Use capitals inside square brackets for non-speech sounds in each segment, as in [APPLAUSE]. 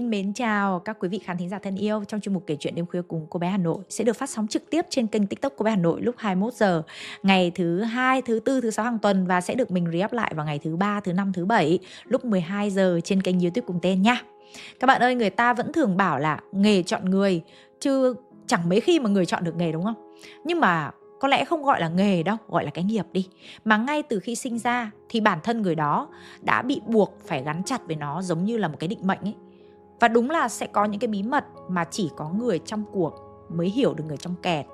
Xin mến chào các quý vị khán thính giả thân yêu trong chuyên mục kể chuyện đêm khuya cùng cô bé Hà Nội sẽ được phát sóng trực tiếp trên kênh TikTok cô bé Hà Nội lúc 21 giờ ngày thứ hai, thứ tư, thứ sáu hàng tuần và sẽ được mình re-up lại vào ngày thứ ba, thứ năm, thứ bảy lúc 12 giờ trên kênh YouTube cùng tên nha. Các bạn ơi, người ta vẫn thường bảo là nghề chọn người chứ chẳng mấy khi mà người chọn được nghề đúng không? Nhưng mà có lẽ không gọi là nghề đâu gọi là cái nghiệp đi mà ngay từ khi sinh ra thì bản thân người đó đã bị buộc phải gắn chặt với nó giống như là một cái định mệnh ấy và đúng là sẽ có những cái bí mật mà chỉ có người trong cuộc mới hiểu được người trong kẹt.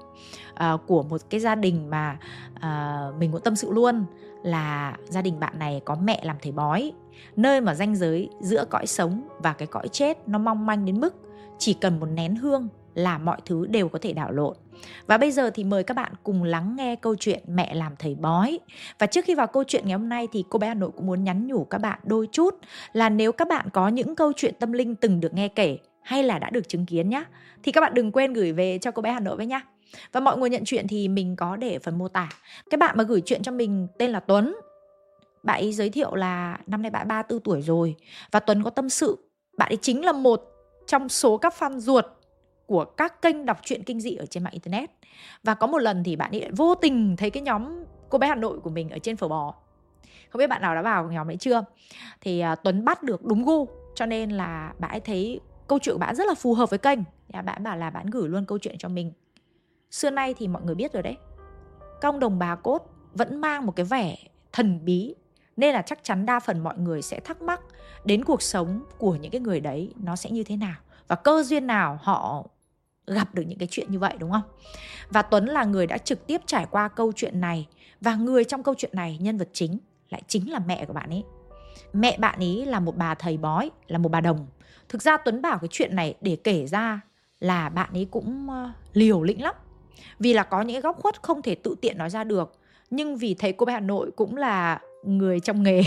À, của một cái gia đình mà à, mình cũng tâm sự luôn là gia đình bạn này có mẹ làm thầy bói. Nơi mà ranh giới giữa cõi sống và cái cõi chết nó mong manh đến mức chỉ cần một nén hương là mọi thứ đều có thể đảo lộn. Và bây giờ thì mời các bạn cùng lắng nghe câu chuyện mẹ làm thầy bói. Và trước khi vào câu chuyện ngày hôm nay thì cô bé Hà Nội cũng muốn nhắn nhủ các bạn đôi chút là nếu các bạn có những câu chuyện tâm linh từng được nghe kể hay là đã được chứng kiến nhá, thì các bạn đừng quên gửi về cho cô bé Hà Nội với nhá. Và mọi người nhận chuyện thì mình có để phần mô tả. Cái bạn mà gửi chuyện cho mình tên là Tuấn. Bạn ấy giới thiệu là năm nay bạn 34 tuổi rồi và Tuấn có tâm sự bạn ấy chính là một trong số các fan ruột của các kênh đọc truyện kinh dị ở trên mạng internet. Và có một lần thì bạn ấy vô tình thấy cái nhóm cô bé Hà Nội của mình ở trên phở bò. Không biết bạn nào đã vào nhóm đấy chưa? Thì uh, Tuấn bắt được đúng gu cho nên là bạn ấy thấy câu chuyện của bạn rất là phù hợp với kênh. Và bạn bảo là bạn gửi luôn câu chuyện cho mình. Xưa nay thì mọi người biết rồi đấy. Công đồng bà cốt vẫn mang một cái vẻ thần bí nên là chắc chắn đa phần mọi người sẽ thắc mắc đến cuộc sống của những cái người đấy nó sẽ như thế nào. Và cơ duyên nào họ gặp được những cái chuyện như vậy đúng không? Và Tuấn là người đã trực tiếp trải qua câu chuyện này và người trong câu chuyện này nhân vật chính lại chính là mẹ của bạn ấy. Mẹ bạn ấy là một bà thầy bói, là một bà đồng. Thực ra Tuấn bảo cái chuyện này để kể ra là bạn ấy cũng ờ, liều lĩnh lắm. Vì là có những góc khuất không thể tự tiện nói ra được. Nhưng vì thấy cô bé Hà Nội cũng là người trong nghề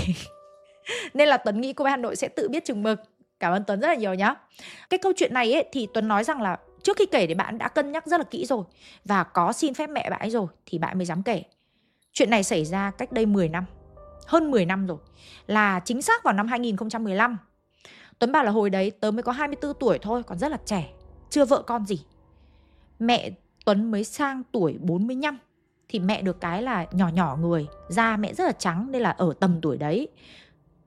[LAUGHS] Nên là Tuấn nghĩ cô bé Hà Nội sẽ tự biết chừng mực Cảm ơn Tuấn rất là nhiều nhá Cái câu chuyện này ấy, thì Tuấn nói rằng là trước khi kể thì bạn đã cân nhắc rất là kỹ rồi và có xin phép mẹ bạn ấy rồi thì bạn mới dám kể. Chuyện này xảy ra cách đây 10 năm, hơn 10 năm rồi, là chính xác vào năm 2015. Tuấn bảo là hồi đấy tớ mới có 24 tuổi thôi, còn rất là trẻ, chưa vợ con gì. Mẹ Tuấn mới sang tuổi 45 thì mẹ được cái là nhỏ nhỏ người, da mẹ rất là trắng nên là ở tầm tuổi đấy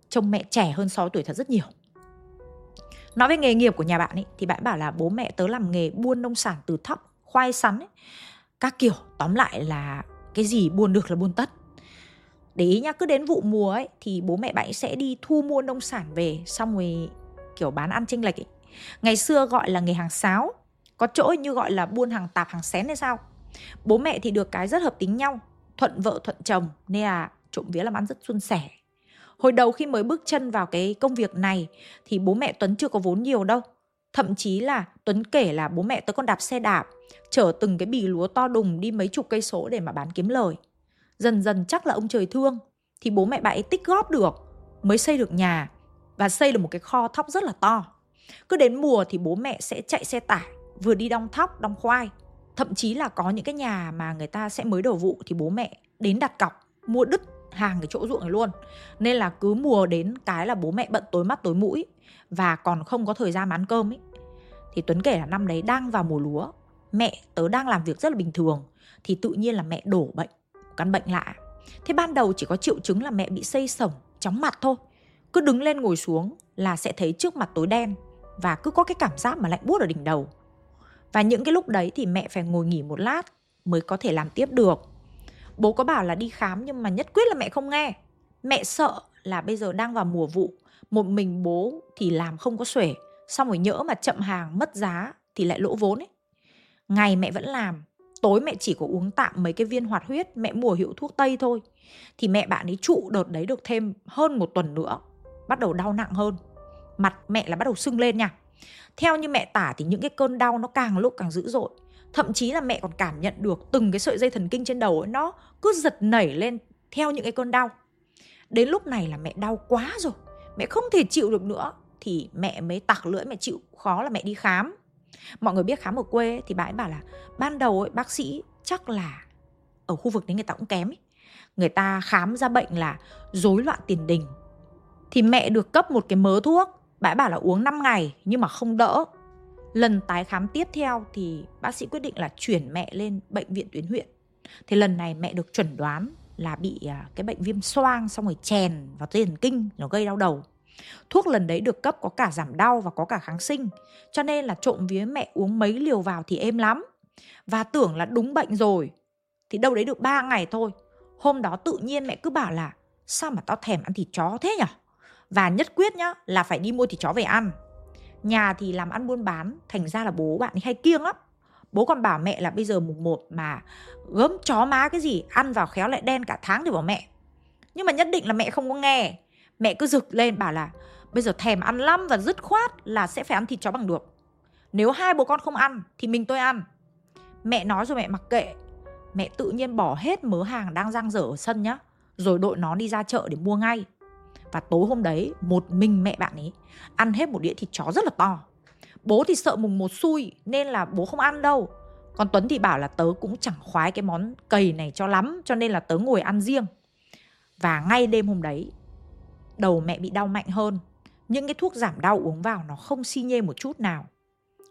trông mẹ trẻ hơn 6 tuổi thật rất nhiều. Nói về nghề nghiệp của nhà bạn ấy thì bạn bảo là bố mẹ tớ làm nghề buôn nông sản từ thóc, khoai sắn ấy. Các kiểu tóm lại là cái gì buôn được là buôn tất. Để ý nhá, cứ đến vụ mùa ấy thì bố mẹ bạn sẽ đi thu mua nông sản về xong rồi kiểu bán ăn chênh lệch ấy. Ngày xưa gọi là nghề hàng sáo, có chỗ như gọi là buôn hàng tạp hàng xén hay sao. Bố mẹ thì được cái rất hợp tính nhau, thuận vợ thuận chồng nên là trộm vía làm ăn rất suôn sẻ Hồi đầu khi mới bước chân vào cái công việc này thì bố mẹ Tuấn chưa có vốn nhiều đâu. Thậm chí là Tuấn kể là bố mẹ tớ còn đạp xe đạp, chở từng cái bì lúa to đùng đi mấy chục cây số để mà bán kiếm lời. Dần dần chắc là ông trời thương thì bố mẹ bạn ấy tích góp được mới xây được nhà và xây được một cái kho thóc rất là to. Cứ đến mùa thì bố mẹ sẽ chạy xe tải vừa đi đong thóc, đong khoai. Thậm chí là có những cái nhà mà người ta sẽ mới đầu vụ thì bố mẹ đến đặt cọc mua đứt hàng cái chỗ ruộng này luôn. Nên là cứ mùa đến cái là bố mẹ bận tối mắt tối mũi và còn không có thời gian mà ăn cơm ấy thì tuấn kể là năm đấy đang vào mùa lúa, mẹ tớ đang làm việc rất là bình thường, thì tự nhiên là mẹ đổ bệnh, căn bệnh lạ. Thế ban đầu chỉ có triệu chứng là mẹ bị xây sổng, chóng mặt thôi. Cứ đứng lên ngồi xuống là sẽ thấy trước mặt tối đen và cứ có cái cảm giác mà lạnh buốt ở đỉnh đầu. Và những cái lúc đấy thì mẹ phải ngồi nghỉ một lát mới có thể làm tiếp được. Bố có bảo là đi khám nhưng mà nhất quyết là mẹ không nghe. Mẹ sợ là bây giờ đang vào mùa vụ, một mình bố thì làm không có xuể, xong rồi nhỡ mà chậm hàng mất giá thì lại lỗ vốn ấy. Ngày mẹ vẫn làm, tối mẹ chỉ có uống tạm mấy cái viên hoạt huyết, mẹ mua hiệu thuốc tây thôi. Thì mẹ bạn ấy trụ đợt đấy được thêm hơn một tuần nữa, bắt đầu đau nặng hơn. Mặt mẹ là bắt đầu sưng lên nha. Theo như mẹ tả thì những cái cơn đau nó càng lúc càng dữ dội thậm chí là mẹ còn cảm nhận được từng cái sợi dây thần kinh trên đầu ấy nó cứ giật nảy lên theo những cái cơn đau đến lúc này là mẹ đau quá rồi mẹ không thể chịu được nữa thì mẹ mới tặc lưỡi mẹ chịu khó là mẹ đi khám mọi người biết khám ở quê ấy, thì bà ấy bảo là ban đầu ấy, bác sĩ chắc là ở khu vực đấy người ta cũng kém ấy. người ta khám ra bệnh là rối loạn tiền đình thì mẹ được cấp một cái mớ thuốc Bà ấy bảo là uống 5 ngày nhưng mà không đỡ. Lần tái khám tiếp theo thì bác sĩ quyết định là chuyển mẹ lên bệnh viện tuyến huyện. Thì lần này mẹ được chuẩn đoán là bị à, cái bệnh viêm xoang xong rồi chèn vào dây thần kinh, nó gây đau đầu. Thuốc lần đấy được cấp có cả giảm đau và có cả kháng sinh. Cho nên là trộm vía mẹ uống mấy liều vào thì êm lắm. Và tưởng là đúng bệnh rồi. Thì đâu đấy được 3 ngày thôi. Hôm đó tự nhiên mẹ cứ bảo là, sao mà tao thèm ăn thịt chó thế nhở? Và nhất quyết nhá, là phải đi mua thịt chó về ăn. Nhà thì làm ăn buôn bán, thành ra là bố bạn hay kiêng lắm. Bố còn bảo mẹ là bây giờ mùng 1 mà gớm chó má cái gì ăn vào khéo lại đen cả tháng thì bảo mẹ. Nhưng mà nhất định là mẹ không có nghe. Mẹ cứ rực lên bảo là bây giờ thèm ăn lắm và dứt khoát là sẽ phải ăn thịt chó bằng được. Nếu hai bố con không ăn thì mình tôi ăn. Mẹ nói rồi mẹ mặc kệ. Mẹ tự nhiên bỏ hết mớ hàng đang giang dở ở sân nhá. Rồi đội nó đi ra chợ để mua ngay. Và tối hôm đấy một mình mẹ bạn ấy ăn hết một đĩa thịt chó rất là to. Bố thì sợ mùng một xui nên là bố không ăn đâu. Còn Tuấn thì bảo là tớ cũng chẳng khoái cái món cầy này cho lắm cho nên là tớ ngồi ăn riêng. Và ngay đêm hôm đấy đầu mẹ bị đau mạnh hơn. Những cái thuốc giảm đau uống vào nó không si nhê một chút nào.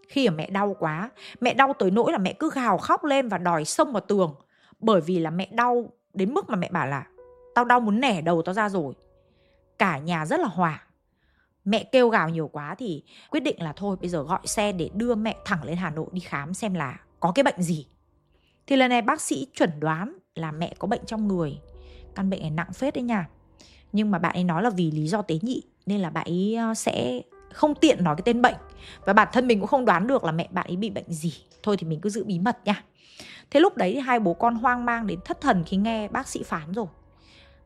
Khi mà mẹ đau quá, mẹ đau tới nỗi là mẹ cứ gào khóc lên và đòi xông vào tường. Bởi vì là mẹ đau đến mức mà mẹ bảo là tao đau muốn nẻ đầu tao ra rồi. Cả nhà rất là hoảng. Mẹ kêu gào nhiều quá thì quyết định là thôi, bây giờ gọi xe để đưa mẹ thẳng lên Hà Nội đi khám xem là có cái bệnh gì. Thì lần này bác sĩ chuẩn đoán là mẹ có bệnh trong người. Căn bệnh này nặng phết đấy nha. Nhưng mà bạn ấy nói là vì lý do tế nhị, nên là bạn ấy ờ, sẽ không tiện nói cái tên bệnh và bản thân mình cũng không đoán được là mẹ bạn ấy bị bệnh gì thôi thì mình cứ giữ bí mật nha thế lúc đấy thì hai bố con hoang mang đến thất thần khi nghe bác sĩ phán rồi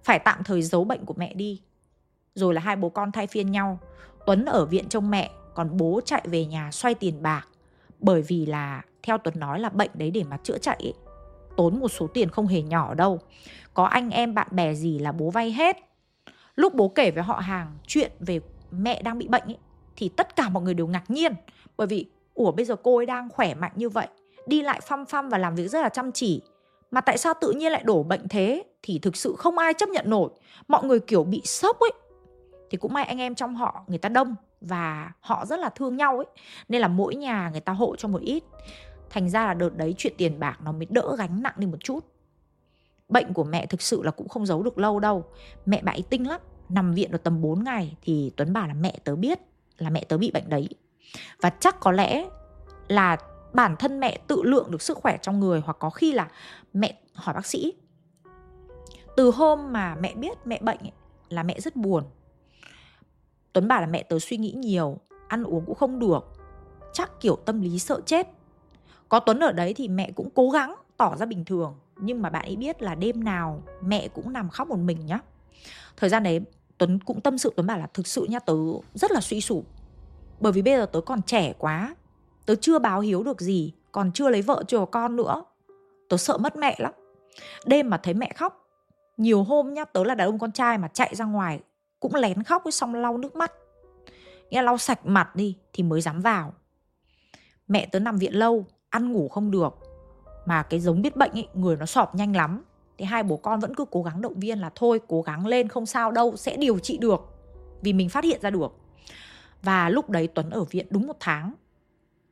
phải tạm thời giấu bệnh của mẹ đi rồi là hai bố con thay phiên nhau. Tuấn ở viện trông mẹ còn bố chạy về nhà xoay tiền bạc. Bởi vì là theo tuấn nói là bệnh đấy để mà chữa chạy ấy, tốn một số tiền không hề nhỏ đâu. Có anh em bạn bè gì là bố vay hết. Lúc bố kể với họ hàng chuyện về mẹ đang bị bệnh ấy thì tất cả mọi người đều ngạc nhiên. Bởi vì ủa bây giờ cô ấy đang khỏe mạnh như vậy đi lại phăm phăm và làm việc rất là chăm chỉ. Mà tại sao tự nhiên lại đổ bệnh thế? Thì thực sự không ai chấp nhận nổi. Mọi người kiểu bị sốc ấy thì cũng may anh em trong họ người ta đông và họ rất là thương nhau ấy. Nên là mỗi nhà người ta hộ cho một ít. Thành ra là đợt đấy chuyện tiền bạc nó mới đỡ gánh nặng đi một chút. Bệnh của mẹ thực sự là cũng không giấu được lâu đâu. Mẹ bà ấy tinh lắm nằm viện được tầm 4 ngày thì Tuấn bảo là mẹ tớ biết là mẹ tớ bị bệnh đấy. Và chắc có lẽ là bản thân mẹ tự lượng được sức khỏe trong người hoặc có khi là mẹ hỏi bác sĩ. Từ hôm mà mẹ biết mẹ bệnh ấy, là mẹ rất buồn. Tuấn bảo là mẹ tớ suy nghĩ nhiều, ăn uống cũng không được. Chắc kiểu tâm lý sợ chết. Có Tuấn ở đấy thì mẹ cũng cố gắng tỏ ra bình thường, nhưng mà bạn ấy biết là đêm nào mẹ cũng nằm khóc một mình nhá. Thời gian đấy, Tuấn cũng tâm sự, Tuấn bảo là thực sự nha tớ rất là suy sụp. Bởi vì bây giờ tớ còn trẻ quá, tớ chưa báo hiếu được gì, còn chưa lấy vợ, chưa có con nữa. Tớ sợ mất mẹ lắm. Đêm mà thấy mẹ khóc, nhiều hôm nhá, tớ là đàn ông con trai mà chạy ra ngoài cũng lén khóc xong lau nước mắt. Nghe lau sạch mặt đi thì mới dám vào. Mẹ tớ nằm viện lâu, ăn ngủ không được. Mà cái giống biết bệnh ấy người nó sọp nhanh lắm. Thì hai bố con vẫn cứ cố gắng động viên là thôi, cố gắng lên, không sao đâu, sẽ điều trị được. Vì mình phát hiện ra được. Và lúc đấy Tuấn ở viện đúng một tháng.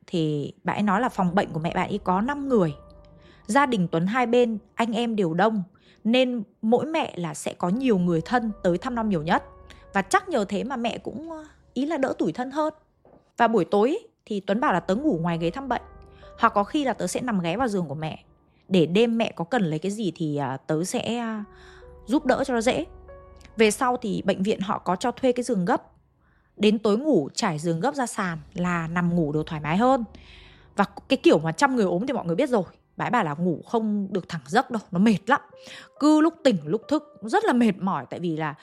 Thì bạn ấy nói là phòng bệnh của mẹ bạn ấy có 5 người. Gia đình Tuấn hai bên, anh em đều đông. Nên mỗi mẹ là sẽ có nhiều người thân tới thăm năm nhiều nhất và chắc nhờ thế mà mẹ cũng ờ, ý là đỡ tủi thân hơn. Và buổi tối thì Tuấn bảo là tớ ngủ ngoài ghế thăm bệnh. Hoặc có khi là tớ sẽ nằm ghé vào giường của mẹ. Để đêm mẹ có cần lấy cái gì thì à, tớ sẽ à, giúp đỡ cho nó dễ. Về sau thì bệnh viện họ có cho thuê cái giường gấp. Đến tối ngủ, trải giường gấp ra sàn là nằm ngủ được thoải mái hơn. Và cái kiểu mà trăm người ốm thì mọi người biết rồi. Bãi bà là ngủ không được thẳng giấc đâu, nó mệt lắm. Cứ lúc tỉnh, lúc thức, rất là mệt mỏi. Tại vì là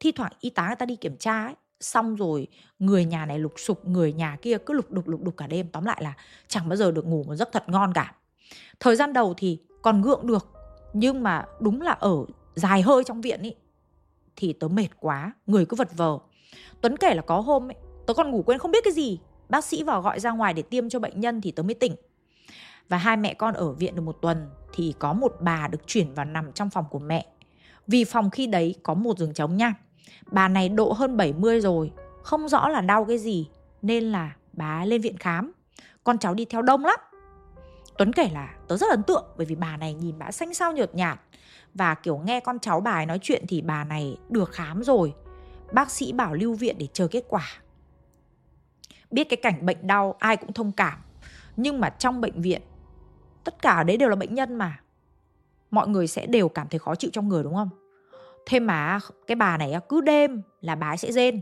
thi thoảng y tá người ta đi kiểm tra ấy, xong rồi người nhà này lục sục, người nhà kia cứ lục đục lục đục cả đêm. Tóm lại là chẳng bao giờ được ngủ một giấc thật ngon cả. Thời gian đầu thì còn gượng được, nhưng mà đúng là ở dài hơi trong viện ý, thì tớ mệt quá, người cứ vật vờ. Tuấn kể là có hôm ấy, tớ còn ngủ quên không biết cái gì. Bác sĩ vào gọi ra ngoài để tiêm cho bệnh nhân thì tớ mới tỉnh. Và hai mẹ con ở viện được một tuần thì có một bà được chuyển vào nằm trong phòng của mẹ. Vì phòng khi đấy có một giường trống nha. Bà này độ hơn 70 rồi, Không rõ là đau cái gì, Nên là bà lên viện khám. Con cháu đi theo đông lắm. Tuấn kể là, tớ rất ấn tượng, Bởi vì bà này nhìn bà xanh xao nhợt nhạt. Và kiểu nghe con cháu bà ấy nói chuyện Thì bà này được khám rồi. Bác sĩ bảo lưu viện để chờ kết quả. Biết cái cảnh bệnh đau, ai cũng thông cảm. Nhưng mà trong bệnh viện, Tất cả đấy đều là bệnh nhân mà. Mọi người sẽ đều cảm thấy khó chịu trong người, đúng không? Thế mà cái bà này cứ đêm là bà ấy sẽ rên.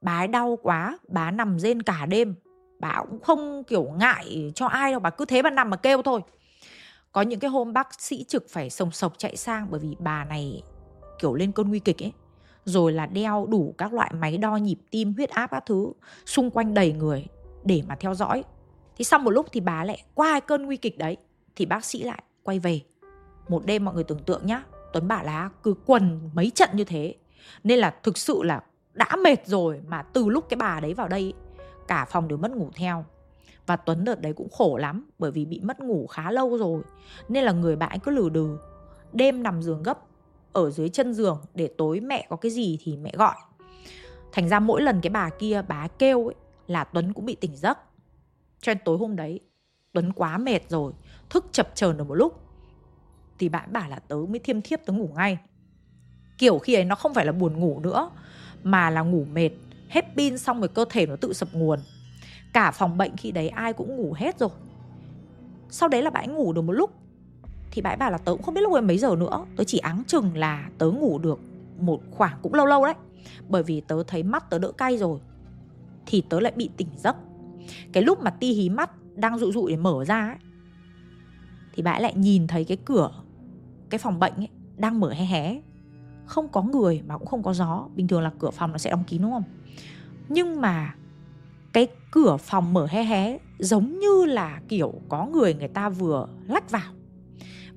Bà ấy đau quá Bà nằm rên cả đêm. Bà cũng không kiểu ngại cho ai đâu Bà cứ thế bà nằm mà kêu thôi. Có những cái hôm bác sĩ trực phải sồng sộc chạy sang Bởi vì bà này kiểu lên cơn nguy kịch ấy. Rồi là đeo đủ các loại máy đo nhịp tim, huyết áp các thứ xung quanh đầy người để mà theo dõi. Thì sau một lúc thì bà lại qua cơn nguy kịch đấy thì bác sĩ lại quay về. Một đêm mọi người tưởng tượng nhá, Tuấn bảo là cứ quần mấy trận như thế. Nên là thực sự là đã mệt rồi mà từ lúc cái bà đấy vào đây cả phòng đều mất ngủ theo. Và Tuấn đợt đấy cũng khổ lắm, bởi vì bị mất ngủ khá lâu rồi. Nên là người bạn cứ lừ đừ. Đêm nằm giường gấp, ở dưới chân giường để tối mẹ có cái gì thì mẹ gọi thành ra mỗi lần cái bà kia, bà kêu ấy là tuấn cũng bị tỉnh giấc cho nên tối hôm đấy, tuấn quá mệt rồi, thức chập chờn được một lúc thì bạn bảo là tớ mới thiêm thiếp tớ ngủ ngay. Kiểu khi ấy nó không phải là buồn ngủ nữa mà là ngủ mệt hết pin xong rồi cơ thể nó tự sập nguồn. Cả phòng bệnh khi đấy ai cũng ngủ hết rồi. Sau đấy là bạn ngủ được một lúc thì bà bảo là tớ cũng không biết lúc ấy mấy giờ nữa tớ chỉ áng chừng là tớ ngủ được một khoảng cũng lâu lâu đấy. Bởi vì tớ thấy mắt tớ đỡ cay rồi thì tớ lại bị tỉnh giấc. Cái lúc mà ti hí mắt đang dụ dụ để mở ra ấy, thì bạn lại nhìn thấy cái cửa cái phòng bệnh ấy đang mở hé hé. Không có người mà cũng không có gió. Bình thường là cửa phòng nó sẽ đóng kín đúng không? Nhưng mà cái cửa phòng mở hé hé giống như là kiểu có người người ta vừa lách vào.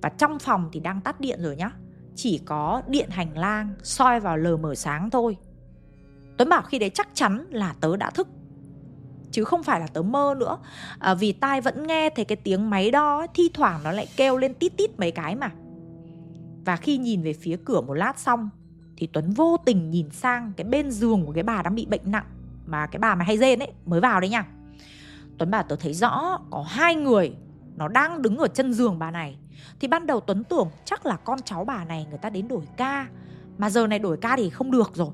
Và trong phòng thì đang tắt điện rồi nhá. Chỉ có điện hành lang soi vào lờ mờ sáng thôi. Tuấn bảo khi đấy chắc chắn là tớ đã thức. Chứ không phải là tớ mơ nữa. À, Vì tai vẫn nghe thấy cái tiếng máy đo Thi thoảng nó lại kêu lên tít tít mấy cái mà. Và khi nhìn về phía cửa một lát xong Thì Tuấn vô tình nhìn sang cái bên giường của cái bà đang bị bệnh nặng Mà cái bà mà hay rên ấy mới vào đấy nha. Tuấn bảo tớ thấy rõ có hai người Nó đang đứng ở chân giường bà này. Thì ban đầu Tuấn tưởng chắc là con cháu bà này người ta đến đổi ca Mà giờ này đổi ca thì không được rồi.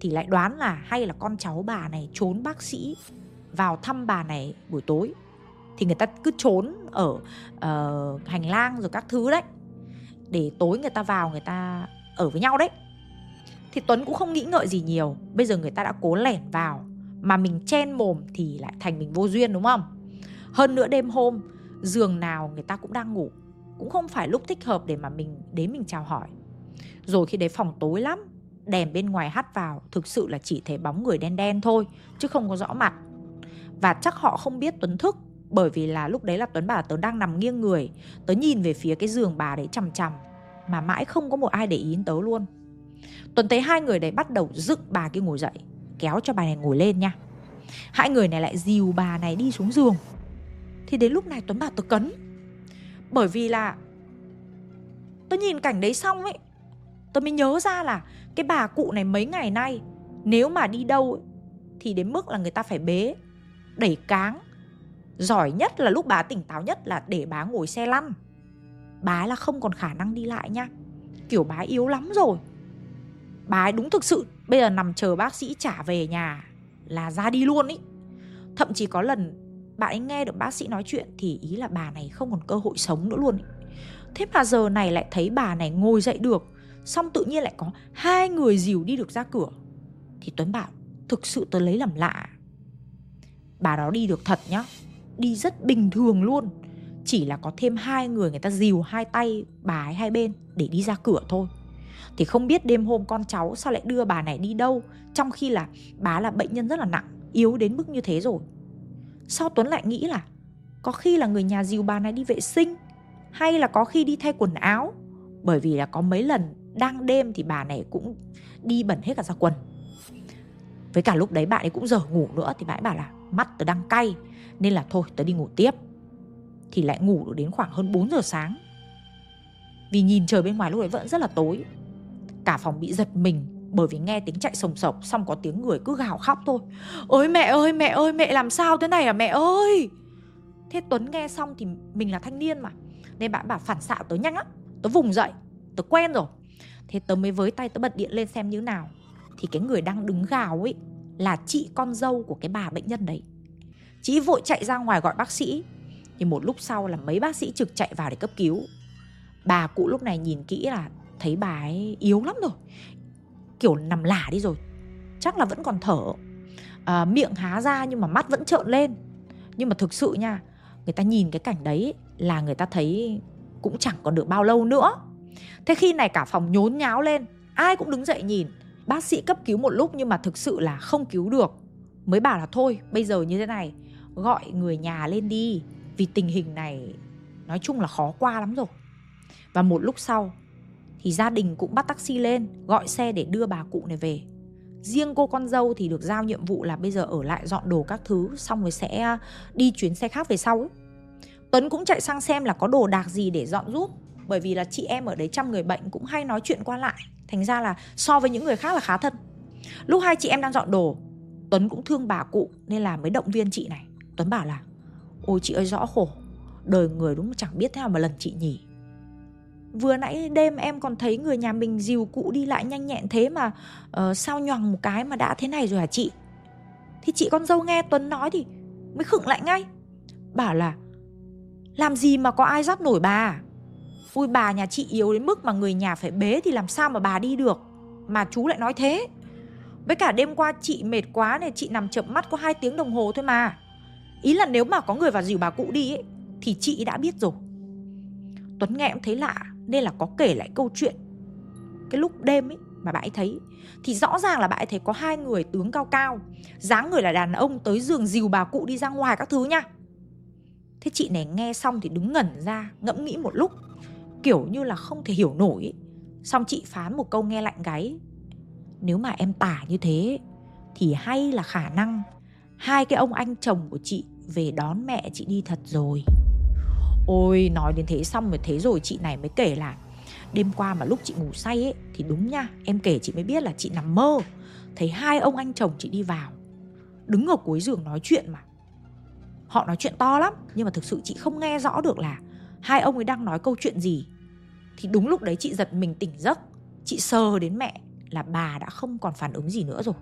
Thì lại đoán là hay là con cháu bà này trốn bác sĩ Vào thăm bà này buổi tối. Thì người ta cứ trốn ở uh, hành lang rồi các thứ đấy. Để tối người ta vào người ta ở với nhau đấy. Thì Tuấn cũng không nghĩ ngợi gì nhiều, Bây giờ người ta đã cố lẻn vào, Mà mình chen mồm thì lại thành mình vô duyên, đúng không? Hơn nữa đêm hôm, giường nào người ta cũng đang ngủ, cũng không phải lúc thích hợp để mà mình, đến mình chào hỏi. Rồi khi đấy phòng tối lắm, đèn bên ngoài hắt vào, thực sự là chỉ thấy bóng người đen đen thôi, chứ không có rõ mặt. Và chắc họ không biết tuấn thức bởi vì là lúc đấy là tuấn bảo tớ đang nằm nghiêng người. Tớ nhìn về phía cái giường bà đấy chằm chằm mà mãi không có một ai để ý đến tớ luôn. Tuấn thấy hai người đấy bắt đầu dựng bà kia ngồi dậy kéo cho bà này ngồi lên nha. Hai người này lại dìu bà này đi xuống giường. Thì đến lúc này Tuấn bảo tớ cấn. Bởi vì là tớ nhìn cảnh đấy xong ấy tớ mới nhớ ra là Cái bà cụ này mấy ngày nay Nếu mà đi đâu ấy, Thì đến mức là người ta phải bế Đẩy cáng Giỏi nhất là lúc bà tỉnh táo nhất là để bà ngồi xe lăn. Bà là không còn khả năng đi lại nha. Kiểu bà yếu lắm rồi. Bà ấy đúng thực sự, Bây giờ nằm chờ bác sĩ trả về nhà Là ra đi luôn ý. Thậm chí có lần bạn ấy nghe được bác sĩ nói chuyện thì ý là bà này không còn cơ hội sống nữa luôn thế mà giờ này lại thấy bà này ngồi dậy được, xong tự nhiên lại có hai người dìu đi được ra cửa. Thì tuấn bảo, thực sự tôi lấy làm lạ. Bà đó đi được thật nhá đi rất bình thường luôn. Chỉ là có thêm hai người người ta dìu hai tay bà ấy hai bên để đi ra cửa thôi. Thì không biết đêm hôm con cháu sao lại đưa bà này đi đâu, trong khi là bà là bệnh nhân rất là nặng, yếu đến mức như thế rồi. Sau Tuấn lại nghĩ là có khi là người nhà dìu bà này đi vệ sinh, hay là có khi đi thay quần áo? Bởi vì là có mấy lần đang đêm thì bà này cũng đi bẩn hết cả ra quần. Với cả lúc đấy bạn ấy cũng giờ ngủ nữa thì bạn ấy bảo là mắt tớ đang cay nên là thôi, tớ đi ngủ tiếp. Thì lại ngủ được đến khoảng hơn 4 giờ sáng. Vì nhìn trời bên ngoài lúc đấy vẫn rất là tối. Cả phòng bị giật mình bởi vì nghe tiếng chạy sồng sộc xong có tiếng người cứ gào khóc thôi. Ôi mẹ ơi mẹ ơi, mẹ làm sao thế này à mẹ ơi? Thế tuấn nghe xong thì mình là thanh niên mà. Nên bạn bảo phản xạ tớ nhanh lắm. Tớ vùng dậy, tớ quen rồi. Thế tớ mới với tay tớ bật điện lên xem như nào. Thì cái người đang đứng gào ấy là chị con dâu của cái bà bệnh nhân đấy chị vội chạy ra ngoài gọi bác sĩ. Nhưng một lúc sau là mấy bác sĩ trực chạy vào để cấp cứu. Bà cụ lúc này nhìn kỹ là thấy bà ấy yếu lắm rồi. Kiểu nằm lả đi rồi. Chắc là vẫn còn thở. À, miệng há ra nhưng mà mắt vẫn trợn lên. Nhưng mà thực sự nha người ta nhìn cái cảnh đấy là người ta thấy cũng chẳng còn được bao lâu nữa. Thế khi này cả phòng nhốn nháo lên ai cũng đứng dậy nhìn. Bác sĩ cấp cứu một lúc nhưng mà thực sự là không cứu được. Mới bảo là thôi bây giờ như thế này gọi người nhà lên đi. Vì tình hình này, nói chung là khó qua lắm rồi. Và một lúc sau, thì gia đình cũng bắt taxi lên, gọi xe để đưa bà cụ này về. Riêng cô con dâu thì được giao nhiệm vụ là bây giờ ở lại dọn đồ các thứ, xong rồi sẽ à, đi chuyến xe khác về sau. Ấy tuấn cũng chạy sang xem là có đồ đạc gì để dọn giúp, bởi vì là chị em ở đấy chăm người bệnh cũng hay nói chuyện qua lại. Thành ra là so với những người khác là khá thân. Lúc hai chị em đang dọn đồ, tuấn cũng thương bà cụ nên là mới động viên chị này tuấn bảo là ôi chị ơi rõ khổ. Đời người đúng chẳng biết thế nào mà lần chị nhỉ. Vừa nãy đêm em còn thấy người nhà mình dìu cụ đi lại nhanh nhẹn thế mà uh, sao nhoằng một cái mà đã thế này rồi hả chị? Thì chị con dâu nghe tuấn nói thì mới khựng lại ngay. Bảo là làm gì mà có ai dắt nổi bà? Ui bà nhà chị yếu đến mức mà người nhà phải bế thì làm sao mà bà đi được? Mà chú lại nói thế. Với cả đêm qua chị mệt quá này chị nằm chậm mắt có hai tiếng đồng hồ thôi mà ý là nếu mà có người vào dìu bà cụ đi ấy, thì chị đã biết rồi. Tuấn nghe cũng thấy lạ nên là có kể lại câu chuyện. Cái lúc đêm ấy mà bà ấy thấy thì rõ ràng là bà ấy thấy có hai người tướng cao cao dáng người là đàn ông tới giường dìu bà cụ đi ra ngoài các thứ nha. Thế chị này nghe xong thì đứng ngẩn ra ngẫm nghĩ một lúc kiểu như là không thể hiểu nổi ấy. xong chị phán một câu nghe lạnh gáy nếu mà em tả như thế thì hay là khả năng hai cái ông anh chồng của chị về đón mẹ chị đi thật rồi. Ôi, nói đến thế xong rồi, thế rồi chị này mới kể là đêm qua mà lúc chị ngủ say ấy, thì đúng nha, em kể chị mới biết là chị nằm mơ. Thấy hai ông anh chồng chị đi vào, đứng ở cuối giường nói chuyện mà. Họ nói chuyện to lắm, nhưng mà thực sự chị không nghe rõ được là hai ông ấy đang nói câu chuyện gì. Thì đúng lúc đấy chị giật mình tỉnh giấc. Chị sờ đến mẹ là bà đã không còn phản ứng gì nữa rồi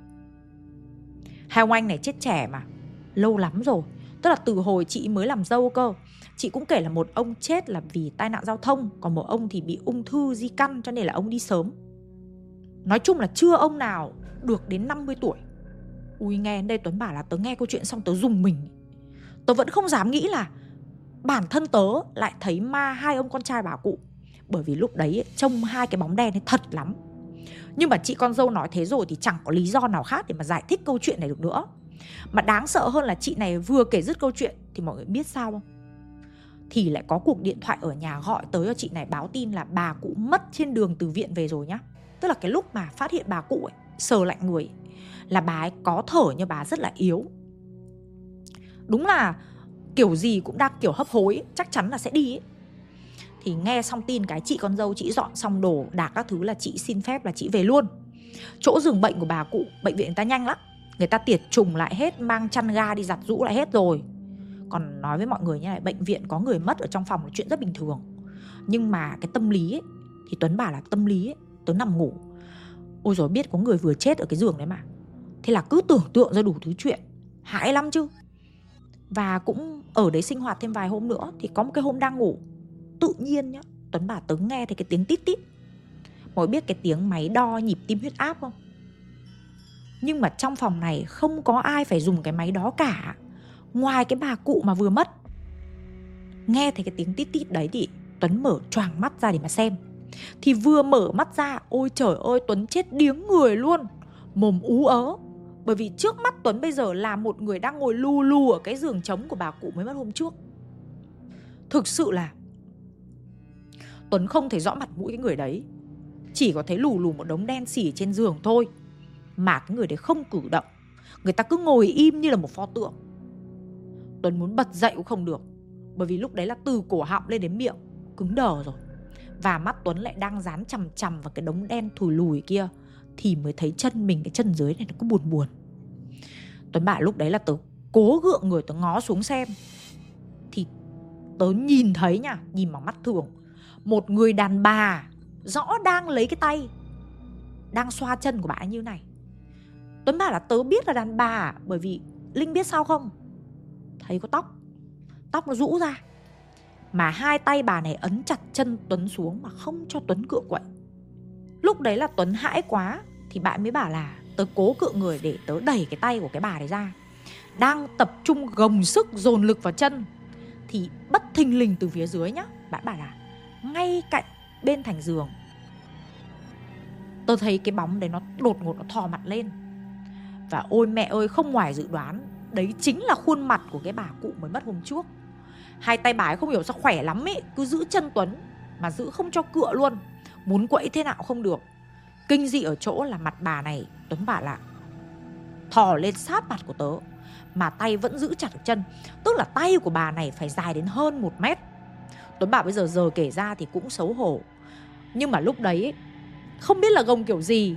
hai ông anh này chết trẻ mà. Lâu lắm rồi. Tức là từ hồi chị mới làm dâu cơ, chị cũng kể là một ông chết là vì tai nạn giao thông, còn một ông thì bị ung thư di căn, cho nên là ông đi sớm. Nói chung là chưa ông nào được đến 50 tuổi. Ui, nghe đến đây tuấn bảo là tớ nghe câu chuyện xong tớ dùng mình. Tớ vẫn không dám nghĩ là bản thân tớ lại thấy ma hai ông con trai bà cụ. Bởi vì lúc đấy trông hai cái bóng đen ấy thật lắm nhưng mà chị con dâu nói thế rồi thì chẳng có lý do nào khác để mà giải thích câu chuyện này được nữa. Mà đáng sợ hơn là chị này vừa kể dứt câu chuyện thì mọi người biết sao không? Thì lại có cuộc điện thoại ở nhà gọi tới cho chị này báo tin là bà cụ mất trên đường từ viện về rồi nhá. Tức là cái lúc mà phát hiện bà cụ ấy, sờ lạnh người, là bà ấy có thở nhưng bà rất là yếu. Đúng là kiểu gì cũng đang kiểu hấp hối, chắc chắn là sẽ đi ấy thì nghe xong tin cái chị con dâu chị dọn xong đồ đạc các thứ là chị xin phép là chị về luôn. Chỗ giường bệnh của bà cụ bệnh viện người ta nhanh lắm. Người ta tiệt trùng lại hết mang chăn ga đi giặt rũ lại hết rồi. Còn nói với mọi người như này bệnh viện có người mất ở trong phòng là chuyện rất bình thường. Nhưng mà cái tâm lý ấy, thì tuấn bảo là tâm lý ấy, tuấn nằm ngủ. Ôi rồi biết có người vừa chết ở cái giường đấy mà. Thế là cứ tưởng tượng ra đủ thứ chuyện. Hãi lắm chứ. Và cũng ở đấy sinh hoạt thêm vài hôm nữa thì có một cái hôm đang ngủ tự nhiên nhá. Tuấn bảo tớ nghe thấy cái tiếng tít tít. Mọi biết cái tiếng máy đo nhịp tim huyết áp không? Nhưng mà trong phòng này không có ai phải dùng cái máy đó cả. Ngoài cái bà cụ mà vừa mất. Nghe thấy cái tiếng tít tít đấy thì tuấn mở choàng mắt ra để mà xem. Thì vừa mở mắt ra, ôi trời ơi, tuấn chết điếng người luôn. Mồm ú ớ. Bởi vì trước mắt tuấn bây giờ là một người đang ngồi lù lù ở cái giường trống của bà cụ mới mất hôm trước. Thực sự là tuấn không thấy rõ mặt mũi cái người đấy. Chỉ có thấy lù lù một đống đen xỉ trên giường thôi. Mà cái người đấy không cử động. Người ta cứ ngồi im như là một pho tượng. Tuấn muốn bật dậy cũng không được. Bởi vì lúc đấy là từ cổ họng lên đến miệng. Cứng đờ rồi. Và mắt Tuấn lại đang dán chằm chằm vào cái đống đen thùi lùi kia. Thì mới thấy chân mình, cái chân dưới này nó cứ buồn buồn. Tuấn bảo lúc đấy là tớ cố gượng người, tớ ngó xuống xem. Thì tớ nhìn thấy nha, Nhìn bằng mắt thường. Một người đàn bà Rõ đang lấy cái tay, Đang xoa chân của bà ấy như này. Tuấn bảo là, tớ biết là đàn bà, Bởi vì Linh biết sao không? Thấy có tóc Tóc nó rũ ra. Mà hai tay bà này ấn chặt chân Tuấn xuống Mà không cho Tuấn cựa quậy. Lúc đấy là Tuấn hãi quá Thì bạn mới bảo là, tớ cố cựa người để tớ đẩy cái tay của cái bà này ra. Đang tập trung gồng sức dồn lực vào chân Thì bất thình lình từ phía dưới nhá. Bạn bảo là ngay cạnh bên thành giường. Tôi thấy cái bóng đấy nó đột ngột nó thò mặt lên. Và ôi mẹ ơi, không ngoài dự đoán, Đấy chính là khuôn mặt của cái bà cụ mới mất hôm trước. Hai tay bà ấy không hiểu sao khỏe lắm ấy Cứ giữ chân Tuấn Mà giữ không cho cựa luôn. Muốn quẫy thế nào không được. Kinh dị ở chỗ là mặt bà này, Tuấn bảo là, Thò lên sát mặt của tớ, Mà tay vẫn giữ chặt được chân. Tức là tay của bà này phải dài đến hơn một mét. Tuấn bảo bây giờ giờ kể ra thì cũng xấu hổ. Nhưng mà lúc đấy, Không biết là gồng kiểu gì,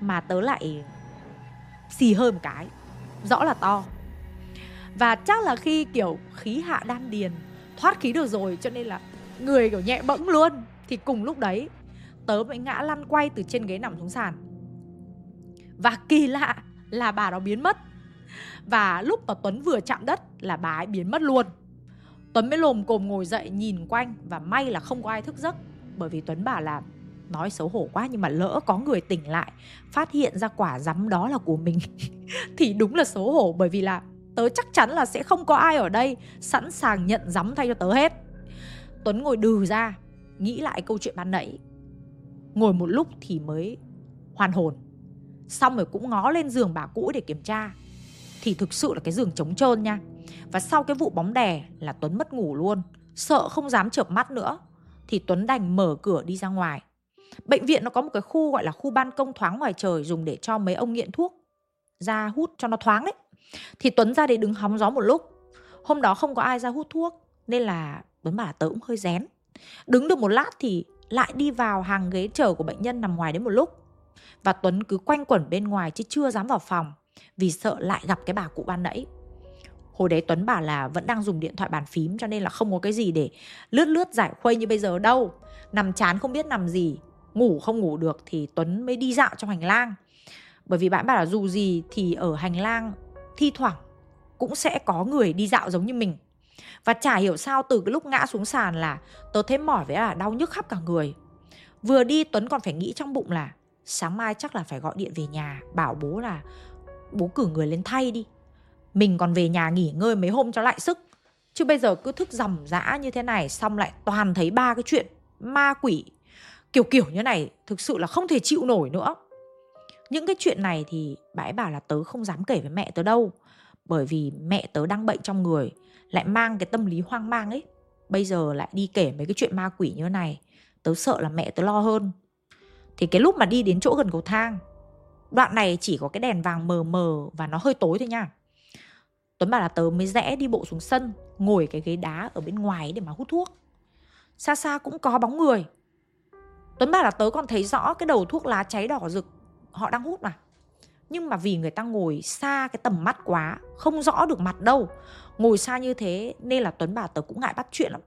Mà tớ lại Xì hơi một cái, Rõ là to. Và chắc là khi kiểu khí hạ đan điền, Thoát khí được rồi cho nên là Người kiểu nhẹ bẫng luôn. Thì cùng lúc đấy, Tớ mới ngã lăn quay từ trên ghế nằm xuống sàn. Và kỳ lạ là bà đó biến mất. Và lúc mà Tuấn vừa chạm đất là bà ấy biến mất luôn. Tuấn mới lồm cồm ngồi dậy nhìn quanh Và may là không có ai thức giấc. Bởi vì Tuấn bảo là, Nói xấu hổ quá nhưng mà lỡ có người tỉnh lại, Phát hiện ra quả rắm đó là của mình [LAUGHS] Thì đúng là xấu hổ. Bởi vì là tớ chắc chắn là sẽ không có ai ở đây Sẵn sàng nhận rắm thay cho tớ hết. Tuấn ngồi đừ ra, Nghĩ lại câu chuyện ban nãy. Ngồi một lúc thì mới hoàn hồn. Xong rồi cũng ngó lên giường bà cũ để kiểm tra. Thì thực sự là cái giường trống trơn nha. Và sau cái vụ bóng đè là Tuấn mất ngủ luôn. Sợ không dám chợp mắt nữa, Thì Tuấn đành mở cửa đi ra ngoài. Bệnh viện nó có một cái khu gọi là khu ban công thoáng ngoài trời Dùng để cho mấy ông nghiện thuốc ra hút cho nó thoáng đấy Thì Tuấn ra để đứng hóng gió một lúc. Hôm đó không có ai ra hút thuốc, Nên là Tuấn bảo là tớ cũng hơi rén. Đứng được một lát thì lại đi vào hàng ghế chờ của bệnh nhân nằm ngoài đến một lúc. Và Tuấn cứ quanh quẩn bên ngoài chứ chưa dám vào phòng vì sợ lại gặp cái bà cụ ban nãy. Hồi đấy Tuấn bảo là vẫn đang dùng điện thoại bàn phím cho nên là không có cái gì để lướt lướt giải khuây như bây giờ đâu. Nằm chán không biết nằm gì, ngủ không ngủ được thì Tuấn mới đi dạo trong hành lang. Bởi vì bạn bảo là dù gì thì ở hành lang thi thoảng cũng sẽ có người đi dạo giống như mình. Và chả hiểu sao từ cái lúc ngã xuống sàn là tớ thấy mỏi với là đau nhức khắp cả người. Vừa đi Tuấn còn phải nghĩ trong bụng là sáng mai chắc là phải gọi điện về nhà bảo bố là bố cử người lên thay đi. Mình còn về nhà nghỉ ngơi mấy hôm cho lại sức. Chứ bây giờ cứ thức rầm rã như thế này, xong lại toàn thấy ba cái chuyện ma quỷ, kiểu kiểu như này, thực sự là không thể chịu nổi nữa. Những cái chuyện này thì bà ấy bảo là tớ không dám kể với mẹ tớ đâu. Bởi vì mẹ tớ đang bệnh trong người, lại mang cái tâm lý hoang mang ấy bây giờ lại đi kể mấy cái chuyện ma quỷ như thế này, tớ sợ là mẹ tớ lo hơn thì cái lúc mà đi đến chỗ gần cầu thang, đoạn này chỉ có cái đèn vàng mờ mờ và nó hơi tối thôi nha tuấn bảo là tớ mới rẽ đi bộ xuống sân, ngồi cái ghế đá ở bên ngoài để mà hút thuốc. Xa xa cũng có bóng người. Tuấn bảo là tớ còn thấy rõ cái đầu thuốc lá cháy đỏ rực, họ đang hút mà. Nhưng mà vì người ta ngồi xa cái tầm mắt quá, không rõ được mặt đâu. Ngồi xa như thế nên là tuấn bảo tớ cũng ngại bắt chuyện lắm.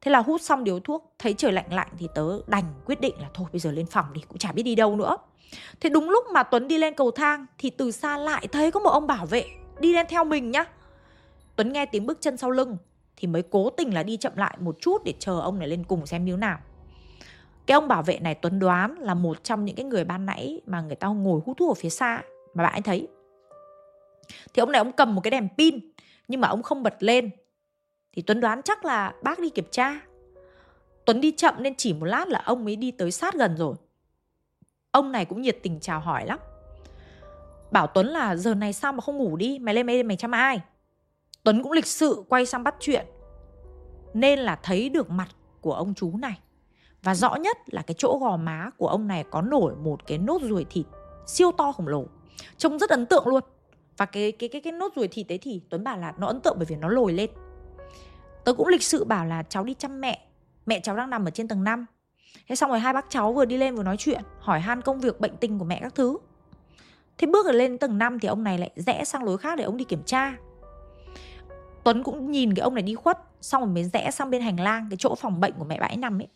Thế là hút xong điếu thuốc, thấy trời lạnh lạnh thì tớ đành quyết định là thôi bây giờ lên phòng đi, cũng chả biết đi đâu nữa. Thế đúng lúc mà tuấn đi lên cầu thang thì từ xa lại thấy có một ông bảo vệ đi lên theo mình nhá tuấn nghe tiếng bước chân sau lưng, thì mới cố tình là đi chậm lại một chút để chờ ông này lên cùng xem như nào cái ông bảo vệ này Tuấn đoán là một trong những cái người ban nãy mà người ta ngồi hút thuốc ở phía xa mà bạn ấy thấy. Thì ông này ông cầm một cái đèn pin, nhưng mà ông không bật lên. Thì Tuấn đoán chắc là bác đi kiểm tra. Tuấn đi chậm nên chỉ một lát là ông mới đi tới sát gần rồi. Ông này cũng nhiệt tình chào hỏi lắm. Bảo Tuấn là giờ này sao mà không ngủ đi, mày lên mày mày chăm ai? Tuấn cũng lịch sự quay sang bắt chuyện. Nên là thấy được mặt của ông chú này. Và rõ nhất là cái chỗ gò má của ông này có nổi một cái nốt ruồi thịt siêu to khổng lồ. Trông rất ấn tượng luôn. Và cái cái cái cái nốt ruồi thịt đấy thì Tuấn bảo là nó ấn tượng bởi vì nó lồi lên. Tớ cũng lịch sự bảo là cháu đi chăm mẹ. Mẹ cháu đang nằm ở trên tầng 5. Thế xong rồi hai bác cháu vừa đi lên vừa nói chuyện Hỏi han công việc bệnh tình của mẹ các thứ Thế bước lên tầng 5 thì ông này lại rẽ sang lối khác để ông đi kiểm tra. Tuấn cũng nhìn cái ông này đi khuất Xong rồi mới rẽ sang bên hành lang Cái chỗ phòng bệnh của mẹ bãi nằm ấy.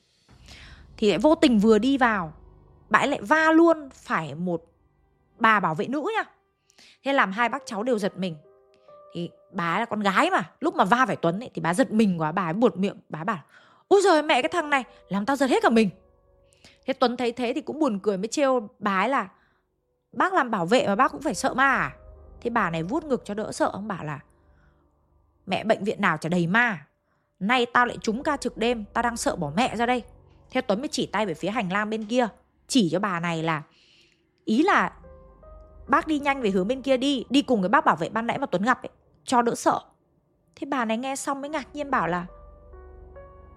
Thì lại vô tình vừa đi vào Bãi lại va luôn phải một bà bảo vệ nữ nha. Thế làm hai bác cháu đều giật mình. Thì bà là con gái mà Lúc mà va phải Tuấn ấy, thì bà giật mình quá Bà ấy buột miệng Bà bảo Úi giời mẹ cái thằng này Làm tao giật hết cả mình. Thế Tuấn thấy thế thì cũng buồn cười mới trêu bà ấy là Bác làm bảo vệ mà bác cũng phải sợ ma à? Thế bà này vuốt ngực cho đỡ sợ, Ông bảo là, Mẹ bệnh viện nào chả đầy ma. Nay tao lại trúng ca trực đêm, Tao đang sợ bỏ mẹ ra đây. Theo Tuấn mới chỉ tay về phía hành lang bên kia, Chỉ cho bà này là, Ý là Bác đi nhanh về hướng bên kia đi Đi cùng với bác bảo vệ ban nãy mà Tuấn gặp ấy, Cho đỡ sợ. Thế bà này nghe xong mới ngạc nhiên bảo là,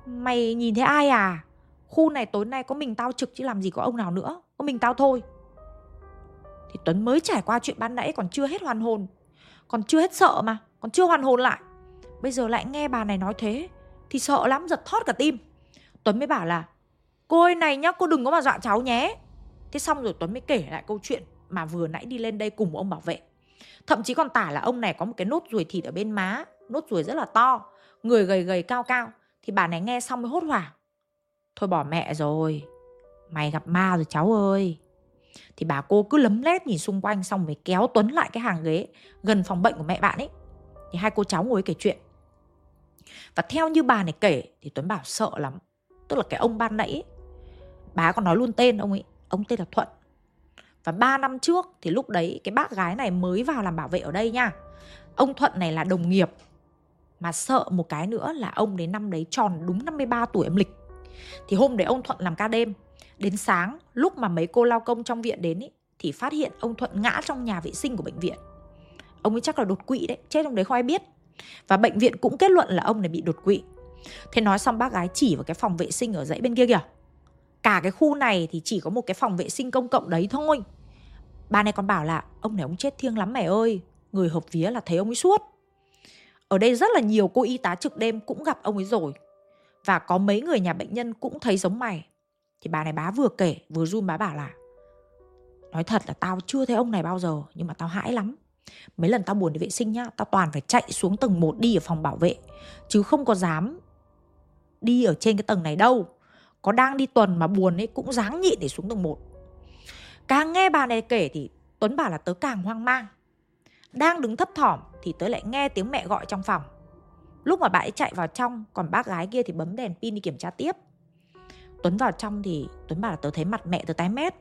Mày nhìn thấy ai à? Khu này tối nay có mình tao trực chứ làm gì có ông nào nữa, Có mình tao thôi. Thì Tuấn mới trải qua chuyện ban nãy còn chưa hết hoàn hồn. Còn chưa hết sợ mà, Còn chưa hoàn hồn lại. Bây giờ lại nghe bà này nói thế, Thì sợ lắm, giật thót cả tim. Tuấn mới bảo là, Cô ơi, này nhá, cô đừng có mà dọa cháu nhé. Thế xong rồi Tuấn mới kể lại câu chuyện Mà vừa nãy đi lên đây cùng ông bảo vệ. Thậm chí còn tả là ông này có một cái nốt ruồi thịt ở bên má, Nốt ruồi rất là to, Người gầy gầy cao cao. Thì bà này nghe xong mới hốt hoảng. Thôi bỏ mẹ rồi, Mày gặp ma rồi cháu ơi. Thì bà cô cứ lấm lét nhìn xung quanh Xong mới kéo Tuấn lại cái hàng ghế Gần phòng bệnh của mẹ bạn ấy. Thì hai cô cháu ngồi kể chuyện. Và theo như bà này kể Thì Tuấn bảo sợ lắm. Tức là cái ông ban nãy Bà còn nói luôn tên ông ấy, Ông tên là Thuận. Và 3 năm trước thì lúc đấy cái bác gái này mới vào làm bảo vệ ở đây nha. Ông Thuận này là đồng nghiệp, Mà sợ một cái nữa là ông đến năm đấy tròn đúng 53 tuổi âm lịch. Thì hôm đấy ông Thuận làm ca đêm Đến sáng lúc mà mấy cô lao công trong viện đến ý, Thì phát hiện ông Thuận ngã trong nhà vệ sinh của bệnh viện. Ông ấy chắc là đột quỵ đấy Chết trong đấy không ai biết. Và bệnh viện cũng kết luận là ông này bị đột quỵ. Thế nói xong bác gái chỉ vào cái phòng vệ sinh ở dãy bên kia kìa. Cả cái khu này thì chỉ có một cái phòng vệ sinh công cộng đấy thôi. Bà này còn bảo là Ông này ông chết thiêng lắm mẹ ơi Người hợp vía là thấy ông ấy suốt. Ở đây rất là nhiều cô y tá trực đêm cũng gặp ông ấy rồi. Và có mấy người nhà bệnh nhân cũng thấy giống mày. Thì bà này bá vừa kể, vừa run bá bảo là, Nói thật là tao chưa thấy ông này bao giờ, Nhưng mà tao hãi lắm. Mấy lần tao buồn đi vệ sinh nhá, Tao toàn phải chạy xuống tầng 1 đi ở phòng bảo vệ, Chứ không có dám đi ở trên cái tầng này đâu. Có đang đi tuần mà buồn ấy, cũng dáng nhịn để xuống tầng 1 Càng nghe bà này kể thì Tuấn bảo là tớ càng hoang mang. Đang đứng thấp thỏm thì tớ lại nghe tiếng mẹ gọi trong phòng. Lúc mà bà ấy chạy vào trong, Còn bác gái kia thì bấm đèn pin đi kiểm tra tiếp. Tuấn vào trong thì Tuấn bảo là tớ thấy mặt mẹ tớ tái mét.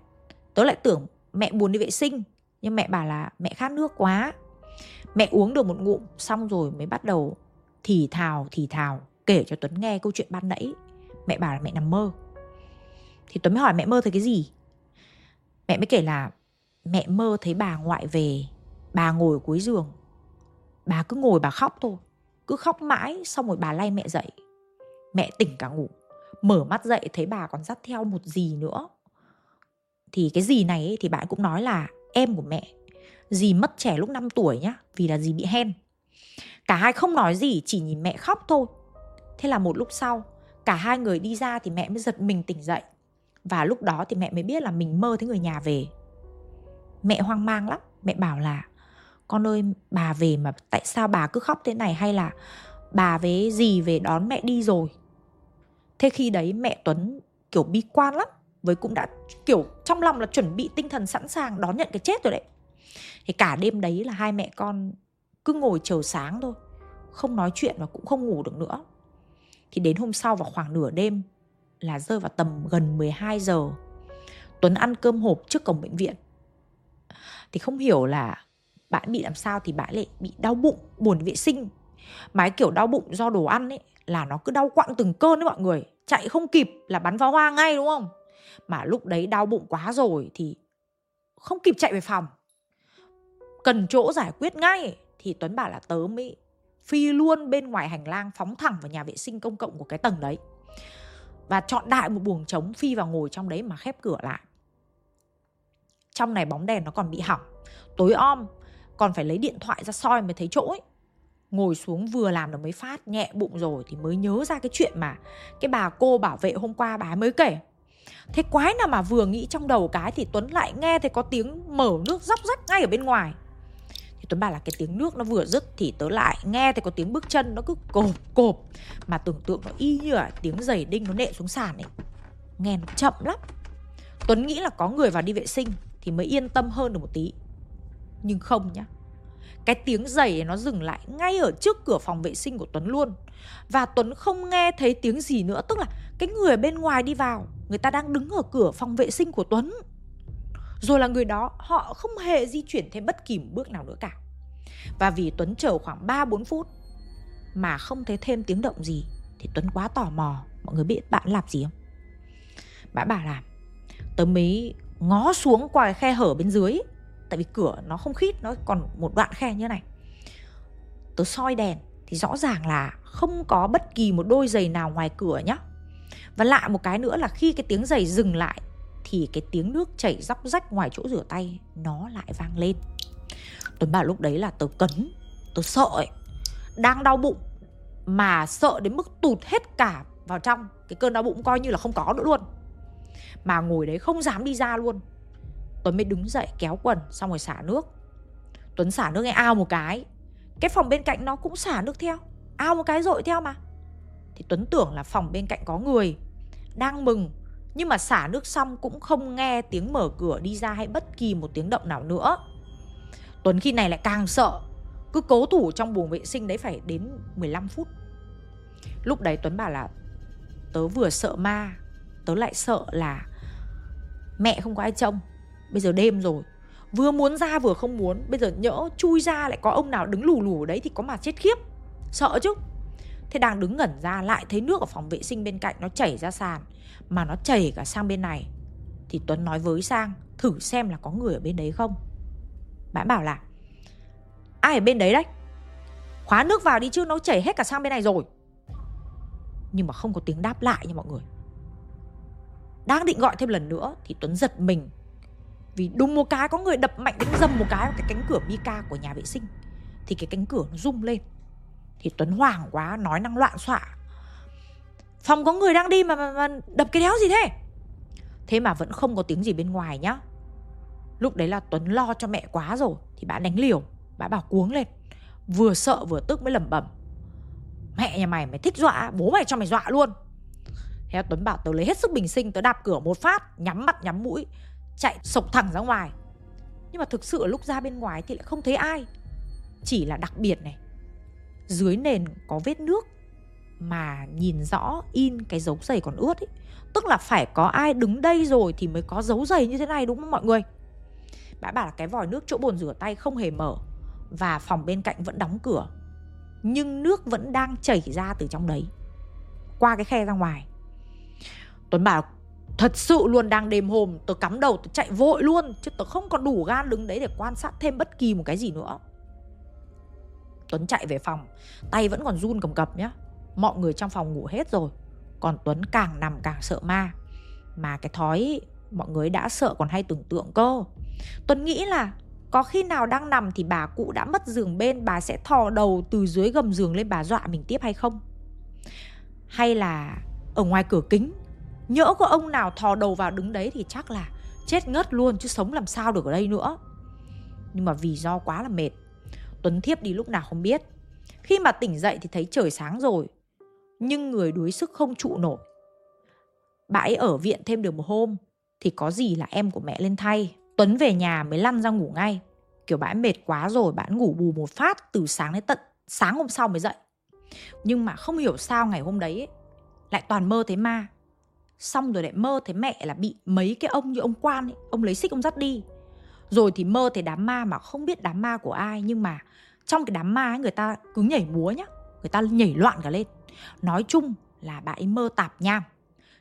Tớ lại tưởng mẹ buồn đi vệ sinh, Nhưng mẹ bảo là mẹ khát nước quá. Mẹ uống được một ngụm, Xong rồi mới bắt đầu thì thào thì thào, Kể cho Tuấn nghe câu chuyện ban nãy. Mẹ bảo là mẹ nằm mơ. Thì Tuấn mới hỏi mẹ mơ thấy cái gì? Mẹ mới kể là Mẹ mơ thấy bà ngoại về, Bà ngồi ở cuối giường. Bà cứ ngồi, bà khóc thôi. Cứ khóc mãi, xong rồi bà lay mẹ dậy. Mẹ tỉnh cả ngủ mở mắt dậy thấy bà còn dắt theo một gì nữa. Thì cái gì này ấy, thì bạn cũng nói là em của mẹ dì mất trẻ lúc 5 tuổi nhá vì là dì bị hen. Cả hai không nói gì chỉ nhìn mẹ khóc thôi. Thế là một lúc sau cả hai người đi ra thì mẹ mới giật mình tỉnh dậy. Và lúc đó thì mẹ mới biết là mình mơ thấy người nhà về. Mẹ hoang mang lắm mẹ bảo là con ơi bà về mà tại sao bà cứ khóc thế này? Hay là bà với gì về đón mẹ đi rồi? Thế khi đấy mẹ tuấn, kiểu, bi quan lắm. Với cũng đã, kiểu, trong lòng là chuẩn bị tinh thần sẵn sàng đón nhận cái chết rồi đấy. Thì cả đêm đấy là hai mẹ con cứ ngồi chờ sáng thôi, không nói chuyện và cũng không ngủ được nữa. Thì đến hôm sau vào khoảng nửa đêm là rơi vào tầm gần 12 giờ, Tuấn ăn cơm hộp trước cổng bệnh viện. Thì không hiểu là bạn bị làm sao thì bạn lại bị đau bụng, buồn vệ sinh. Mà cái kiểu đau bụng do đồ ăn ấy là nó cứ đau quặn từng cơn đấy mọi người. Chạy không kịp là bắn pháo hoa ngay, đúng không? Mà lúc đấy đau bụng quá rồi thì không kịp chạy về phòng. Cần chỗ giải quyết ngay thì tuấn bảo là tớ mới phi luôn bên ngoài hành lang phóng thẳng vào nhà vệ sinh công cộng của cái tầng đấy. Và chọn đại một buồng trống phi vào ngồi trong đấy mà khép cửa lại. Trong này bóng đèn nó còn bị hỏng. Tối om, còn phải lấy điện thoại ra soi mới thấy chỗ ấy ngồi xuống vừa làm được mấy phát, nhẹ bụng rồi thì mới nhớ ra cái chuyện mà cái bà cô bảo vệ hôm qua bà ấy mới kể. Thế quái nào mà vừa nghĩ trong đầu cái thì Tuấn lại nghe thấy có tiếng mở nước róc rách ngay ở bên ngoài. Thì Tuấn bảo là cái tiếng nước nó vừa dứt thì tớ lại nghe thấy có tiếng bước chân nó cứ cộp cộp. Mà tưởng tượng nó y như là tiếng giày đinh nó nện xuống sàn ấy. Nghe nó chậm lắm. Tuấn nghĩ là có người vào đi vệ sinh thì mới yên tâm hơn được một tí. Nhưng không nhá cái tiếng giày nó dừng lại ngay ở trước cửa phòng vệ sinh của Tuấn luôn. Và Tuấn không nghe thấy tiếng gì nữa, Tức là cái người bên ngoài đi vào, Người ta đang đứng ở cửa phòng vệ sinh của Tuấn. Rồi là người đó, Họ không hề di chuyển thêm bất kỳ bước nào nữa cả. Và vì Tuấn chờ khoảng 3-4 phút Mà không thấy thêm tiếng động gì, Thì Tuấn quá tò mò, Mọi người biết bạn làm gì không? Bạn bảo là, Tớ mới ngó xuống qua cái khe hở bên dưới tại vì cửa nó không khít, nó còn một đoạn khe như này. Tớ soi đèn thì rõ ràng là không có bất kỳ một đôi giày nào ngoài cửa nhá. Và lại một cái nữa là khi cái tiếng giày dừng lại thì cái tiếng nước chảy róc rách ngoài chỗ rửa tay nó lại vang lên. Tuấn bảo lúc đấy là tớ cấn, tớ sợ ấy, đang đau bụng mà sợ đến mức tụt hết cả vào trong. Cái cơn đau bụng coi như là không có nữa luôn. Mà ngồi đấy không dám đi ra luôn. Tuấn mới đứng dậy kéo quần xong rồi xả nước. Tuấn xả nước nghe ao một cái. Cái phòng bên cạnh nó cũng xả nước theo. Ao một cái rội theo mà. Thì Tuấn tưởng là phòng bên cạnh có người. Đang mừng, Nhưng mà xả nước xong cũng không nghe tiếng mở cửa đi ra hay bất kỳ một tiếng động nào nữa. Tuấn khi này lại càng sợ. Cứ cố thủ trong buồng vệ sinh đấy phải đến 15 phút. Lúc đấy Tuấn bảo là, Tớ vừa sợ ma, Tớ lại sợ là Mẹ không có ai trông. Bây giờ đêm rồi. Vừa muốn ra vừa không muốn. Bây giờ nhỡ chui ra lại có ông nào đứng lù lù ở đấy Thì có mà chết khiếp. Sợ chứ? Thế đang đứng ngẩn ra lại thấy nước ở phòng vệ sinh bên cạnh nó chảy ra sàn, Mà nó chảy cả sang bên này. Thì Tuấn nói với Sang, Thử xem là có người ở bên đấy không? Bạn bảo là, Ai ở bên đấy đấy? Khóa nước vào đi chứ nó chảy hết cả sang bên này rồi. Nhưng mà không có tiếng đáp lại nha mọi người. Đang định gọi thêm lần nữa Thì Tuấn giật mình vì đùng một cái có người đập mạnh đánh dầm một cái vào cái cánh cửa Mika của nhà vệ sinh thì cái cánh cửa nó rung lên. Thì tuấn hoảng quá nói năng loạn xạ phòng có người đang đi mà, mà, mà đập cái đéo gì thế? Thế mà vẫn không có tiếng gì bên ngoài nhá. Lúc đấy là tuấn lo cho mẹ quá rồi thì bà đánh liều. Bà bảo cuống lên. Vừa sợ vừa tức mới lẩm bẩm. Mẹ nhà mày mày thích dọa bố mày cho mày dọa luôn. Thế tuấn bảo tớ lấy hết sức bình sinh tớ đạp cửa một phát nhắm mắt nhắm mũi chạy sộc thẳng ra ngoài. Nhưng mà thực sự lúc ra bên ngoài thì lại không thấy ai. Chỉ là đặc biệt này, dưới nền có vết nước mà nhìn rõ in cái dấu giày còn ướt ấy. Tức là phải có ai đứng đây rồi thì mới có dấu giày như thế này, đúng không mọi người? Bà bảo là cái vòi nước chỗ bồn rửa tay không hề mở và phòng bên cạnh vẫn đóng cửa. Nhưng nước vẫn đang chảy ra từ trong đấy, qua cái khe ra ngoài. Tuấn bảo Thật sự luôn đang đêm hôm, Tớ cắm đầu, tớ chạy vội luôn, Chứ tớ không còn đủ gan đứng đấy để quan sát thêm bất kỳ một cái gì nữa. Tuấn chạy về phòng, Tay vẫn còn run cầm cập nhá. Mọi người trong phòng ngủ hết rồi, Còn Tuấn càng nằm càng sợ ma. Mà cái thói, mọi người đã sợ còn hay tưởng tượng cơ. Tuấn nghĩ là có khi nào đang nằm thì bà cụ đã mất giường bên, Bà sẽ thò đầu từ dưới gầm giường lên bà dọa mình tiếp hay không? Hay là ở ngoài cửa kính Nhỡ có ông nào thò đầu vào đứng đấy thì chắc là chết ngất luôn chứ sống làm sao được ở đây nữa. Nhưng mà vì do quá là mệt, Tuấn thiếp đi lúc nào không biết. Khi mà tỉnh dậy thì thấy trời sáng rồi, nhưng người đuối sức không trụ nổi. Bà ấy ở viện thêm được một hôm thì có gì là em của mẹ lên thay. Tuấn về nhà mới lăn ra ngủ ngay. Kiểu bà ấy mệt quá rồi, bà ấy ngủ bù một phát từ sáng đến tận sáng hôm sau mới dậy. Nhưng mà không hiểu sao ngày hôm đấy ấy, lại toàn mơ thấy ma xong rồi lại mơ thấy mẹ là bị mấy cái ông như ông quan ấy, ông lấy xích ông dắt đi. Rồi thì mơ thấy đám ma mà không biết đám ma của ai, nhưng mà trong cái đám ma ấy người ta cứ nhảy múa nhá, người ta nhảy loạn cả lên. Nói chung là bà ấy mơ tạp nham,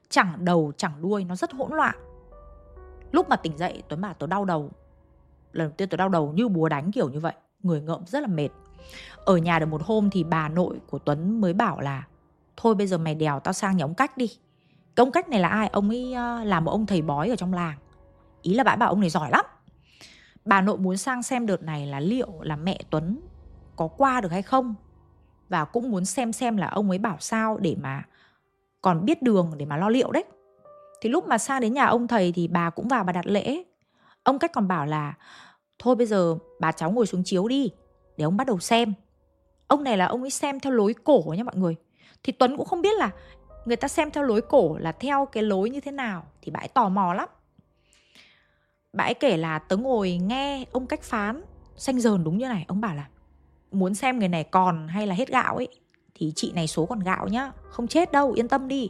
chẳng đầu chẳng đuôi, nó rất hỗn loạn. Lúc mà tỉnh dậy, tuấn bảo tôi đau đầu. Lần đầu tiên tôi đau đầu như búa đánh kiểu như vậy, người ngợm rất là mệt. Ở nhà được một hôm thì bà nội của tuấn mới bảo là, thôi bây giờ mày đèo tao sang nhà ông cách đi cái ông cách này là ai? Ông ấy ờ, là một ông thầy bói ở trong làng. Ý là bà bảo ông này giỏi lắm. Bà nội muốn sang xem đợt này là liệu là mẹ tuấn có qua được hay không? Và cũng muốn xem xem là ông ấy bảo sao để mà còn biết đường để mà lo liệu đấy. Thì lúc mà sang đến nhà ông thầy thì bà cũng vào bà đặt lễ. Ông cách còn bảo là, thôi bây giờ bà cháu ngồi xuống chiếu đi, để ông bắt đầu xem. Ông này là ông ấy xem theo lối cổ nha mọi người. Thì tuấn cũng không biết là người ta xem theo lối cổ là theo cái lối như thế nào thì bà ấy tò mò lắm. Bà ấy kể là tớ ngồi nghe ông cách phán xanh dờn đúng như này. Ông bảo là, muốn xem người này còn hay là hết gạo ấy, thì chị này số còn gạo nhá, không chết đâu, yên tâm đi.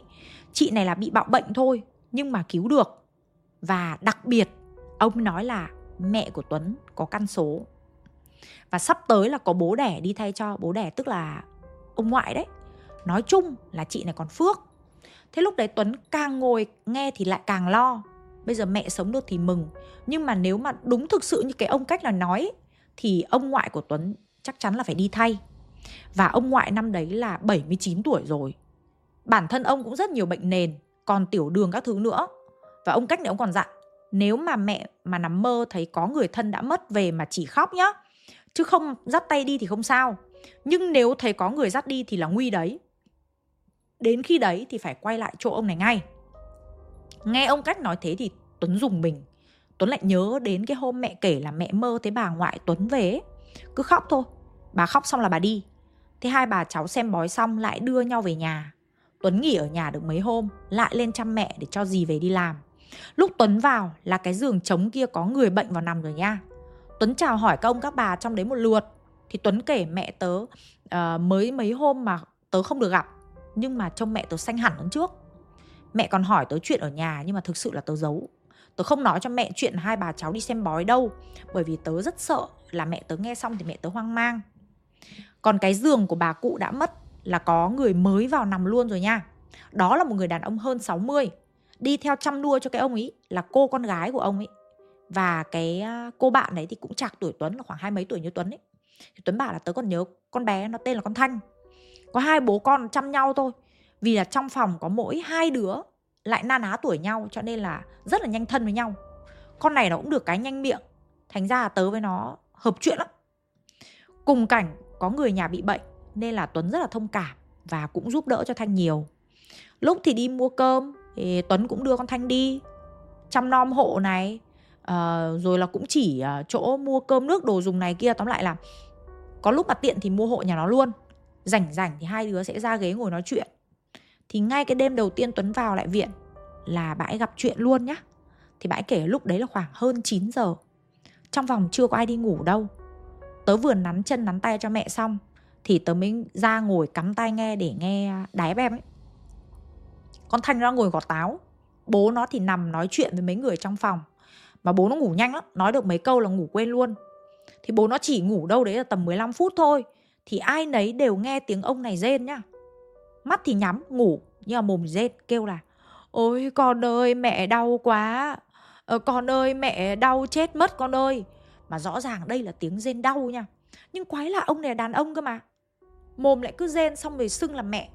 Chị này là bị bạo bệnh thôi, nhưng mà cứu được. Và đặc biệt, ông nói là mẹ của tuấn có căn số. Và sắp tới là có bố đẻ đi thay cho. Bố đẻ tức là ông ngoại đấy. Nói chung là chị này còn phước thế lúc đấy tuấn càng ngồi nghe thì lại càng lo. Bây giờ mẹ sống được thì mừng. Nhưng mà nếu mà đúng thực sự như cái ông cách là nói, thì ông ngoại của tuấn chắc chắn là phải đi thay. Và ông ngoại năm đấy là 79 tuổi rồi. Bản thân ông cũng rất nhiều bệnh nền, còn tiểu đường các thứ nữa. Và ông cách này ông còn dặn, nếu mà mẹ mà nằm mơ thấy có người thân đã mất về mà chỉ khóc nhá, chứ không dắt tay đi thì không sao. Nhưng nếu thấy có người dắt đi thì là nguy đấy đến khi đấy thì phải quay lại chỗ ông này ngay. Nghe ông cách nói thế thì tuấn dùng mình. Tuấn lại nhớ đến cái hôm mẹ kể là mẹ mơ thấy bà ngoại tuấn về cứ khóc thôi. Bà khóc xong là bà đi. Thế hai bà cháu xem bói xong lại đưa nhau về nhà. Tuấn nghỉ ở nhà được mấy hôm lại lên chăm mẹ để cho dì về đi làm. Lúc tuấn vào là cái giường trống kia có người bệnh vào nằm rồi nha. Tuấn chào hỏi các ông các bà trong đấy một lượt. Thì tuấn kể mẹ tớ uh, mới mấy hôm mà tớ không được gặp nhưng mà trông mẹ tớ xanh hẳn hơn trước. Mẹ còn hỏi tớ chuyện ở nhà, nhưng mà thực sự là tớ giấu. Tớ không nói cho mẹ chuyện hai bà cháu đi xem bói đâu, bởi vì tớ rất sợ là mẹ tớ nghe xong thì mẹ tớ hoang mang. Còn cái giường của bà cụ đã mất là có người mới vào nằm luôn rồi nha. Đó là một người đàn ông hơn 60 đi theo chăm nuôi cho cái ông ấy là cô con gái của ông ấy. Và cái à, cô bạn đấy thì cũng chạc tuổi Tuấn là khoảng hai mấy tuổi như Tuấn ấy. Thì Tuấn bảo là tớ còn nhớ con bé nó tên là con Thanh có hai bố con chăm nhau thôi. Vì là trong phòng có mỗi hai đứa lại na ná tuổi nhau cho nên là rất là nhanh thân với nhau. Con này nó cũng được cái nhanh miệng. Thành ra là tớ với nó hợp chuyện lắm. Cùng cảnh có người nhà bị bệnh nên là tuấn rất là thông cảm và cũng giúp đỡ cho thanh nhiều. Lúc thì đi mua cơm thì tuấn cũng đưa con thanh đi chăm nom hộ này. Uh, rồi là cũng chỉ uh, chỗ mua cơm nước đồ dùng này kia. Tóm lại là có lúc mà tiện thì mua hộ nhà nó luôn rảnh rảnh thì hai đứa sẽ ra ghế ngồi nói chuyện. Thì ngay cái đêm đầu tiên Tuấn vào lại viện là bãi gặp chuyện luôn nhá. Thì bãi kể lúc đấy là khoảng hơn 9 giờ. Trong vòng chưa có ai đi ngủ đâu. Tớ vừa nắn chân nắn tay cho mẹ xong, thì tớ mới ra ngồi cắm tai nghe để nghe đái bem ấy. Con thanh ra ngồi gọt táo. Bố nó thì nằm nói chuyện với mấy người trong phòng. Mà bố nó ngủ nhanh lắm, nói được mấy câu là ngủ quên luôn. Thì bố nó chỉ ngủ đâu đấy là tầm 15 phút thôi thì ai nấy đều nghe tiếng ông này rên nhá. Mắt thì nhắm ngủ nhưng mà mồm rên kêu là ôi con ơi mẹ đau quá. Ờ, con ơi mẹ đau chết mất con ơi. Mà rõ ràng đây là tiếng rên đau nha. Nhưng quái là ông này là đàn ông cơ mà. Mồm lại cứ rên xong rồi xưng là mẹ.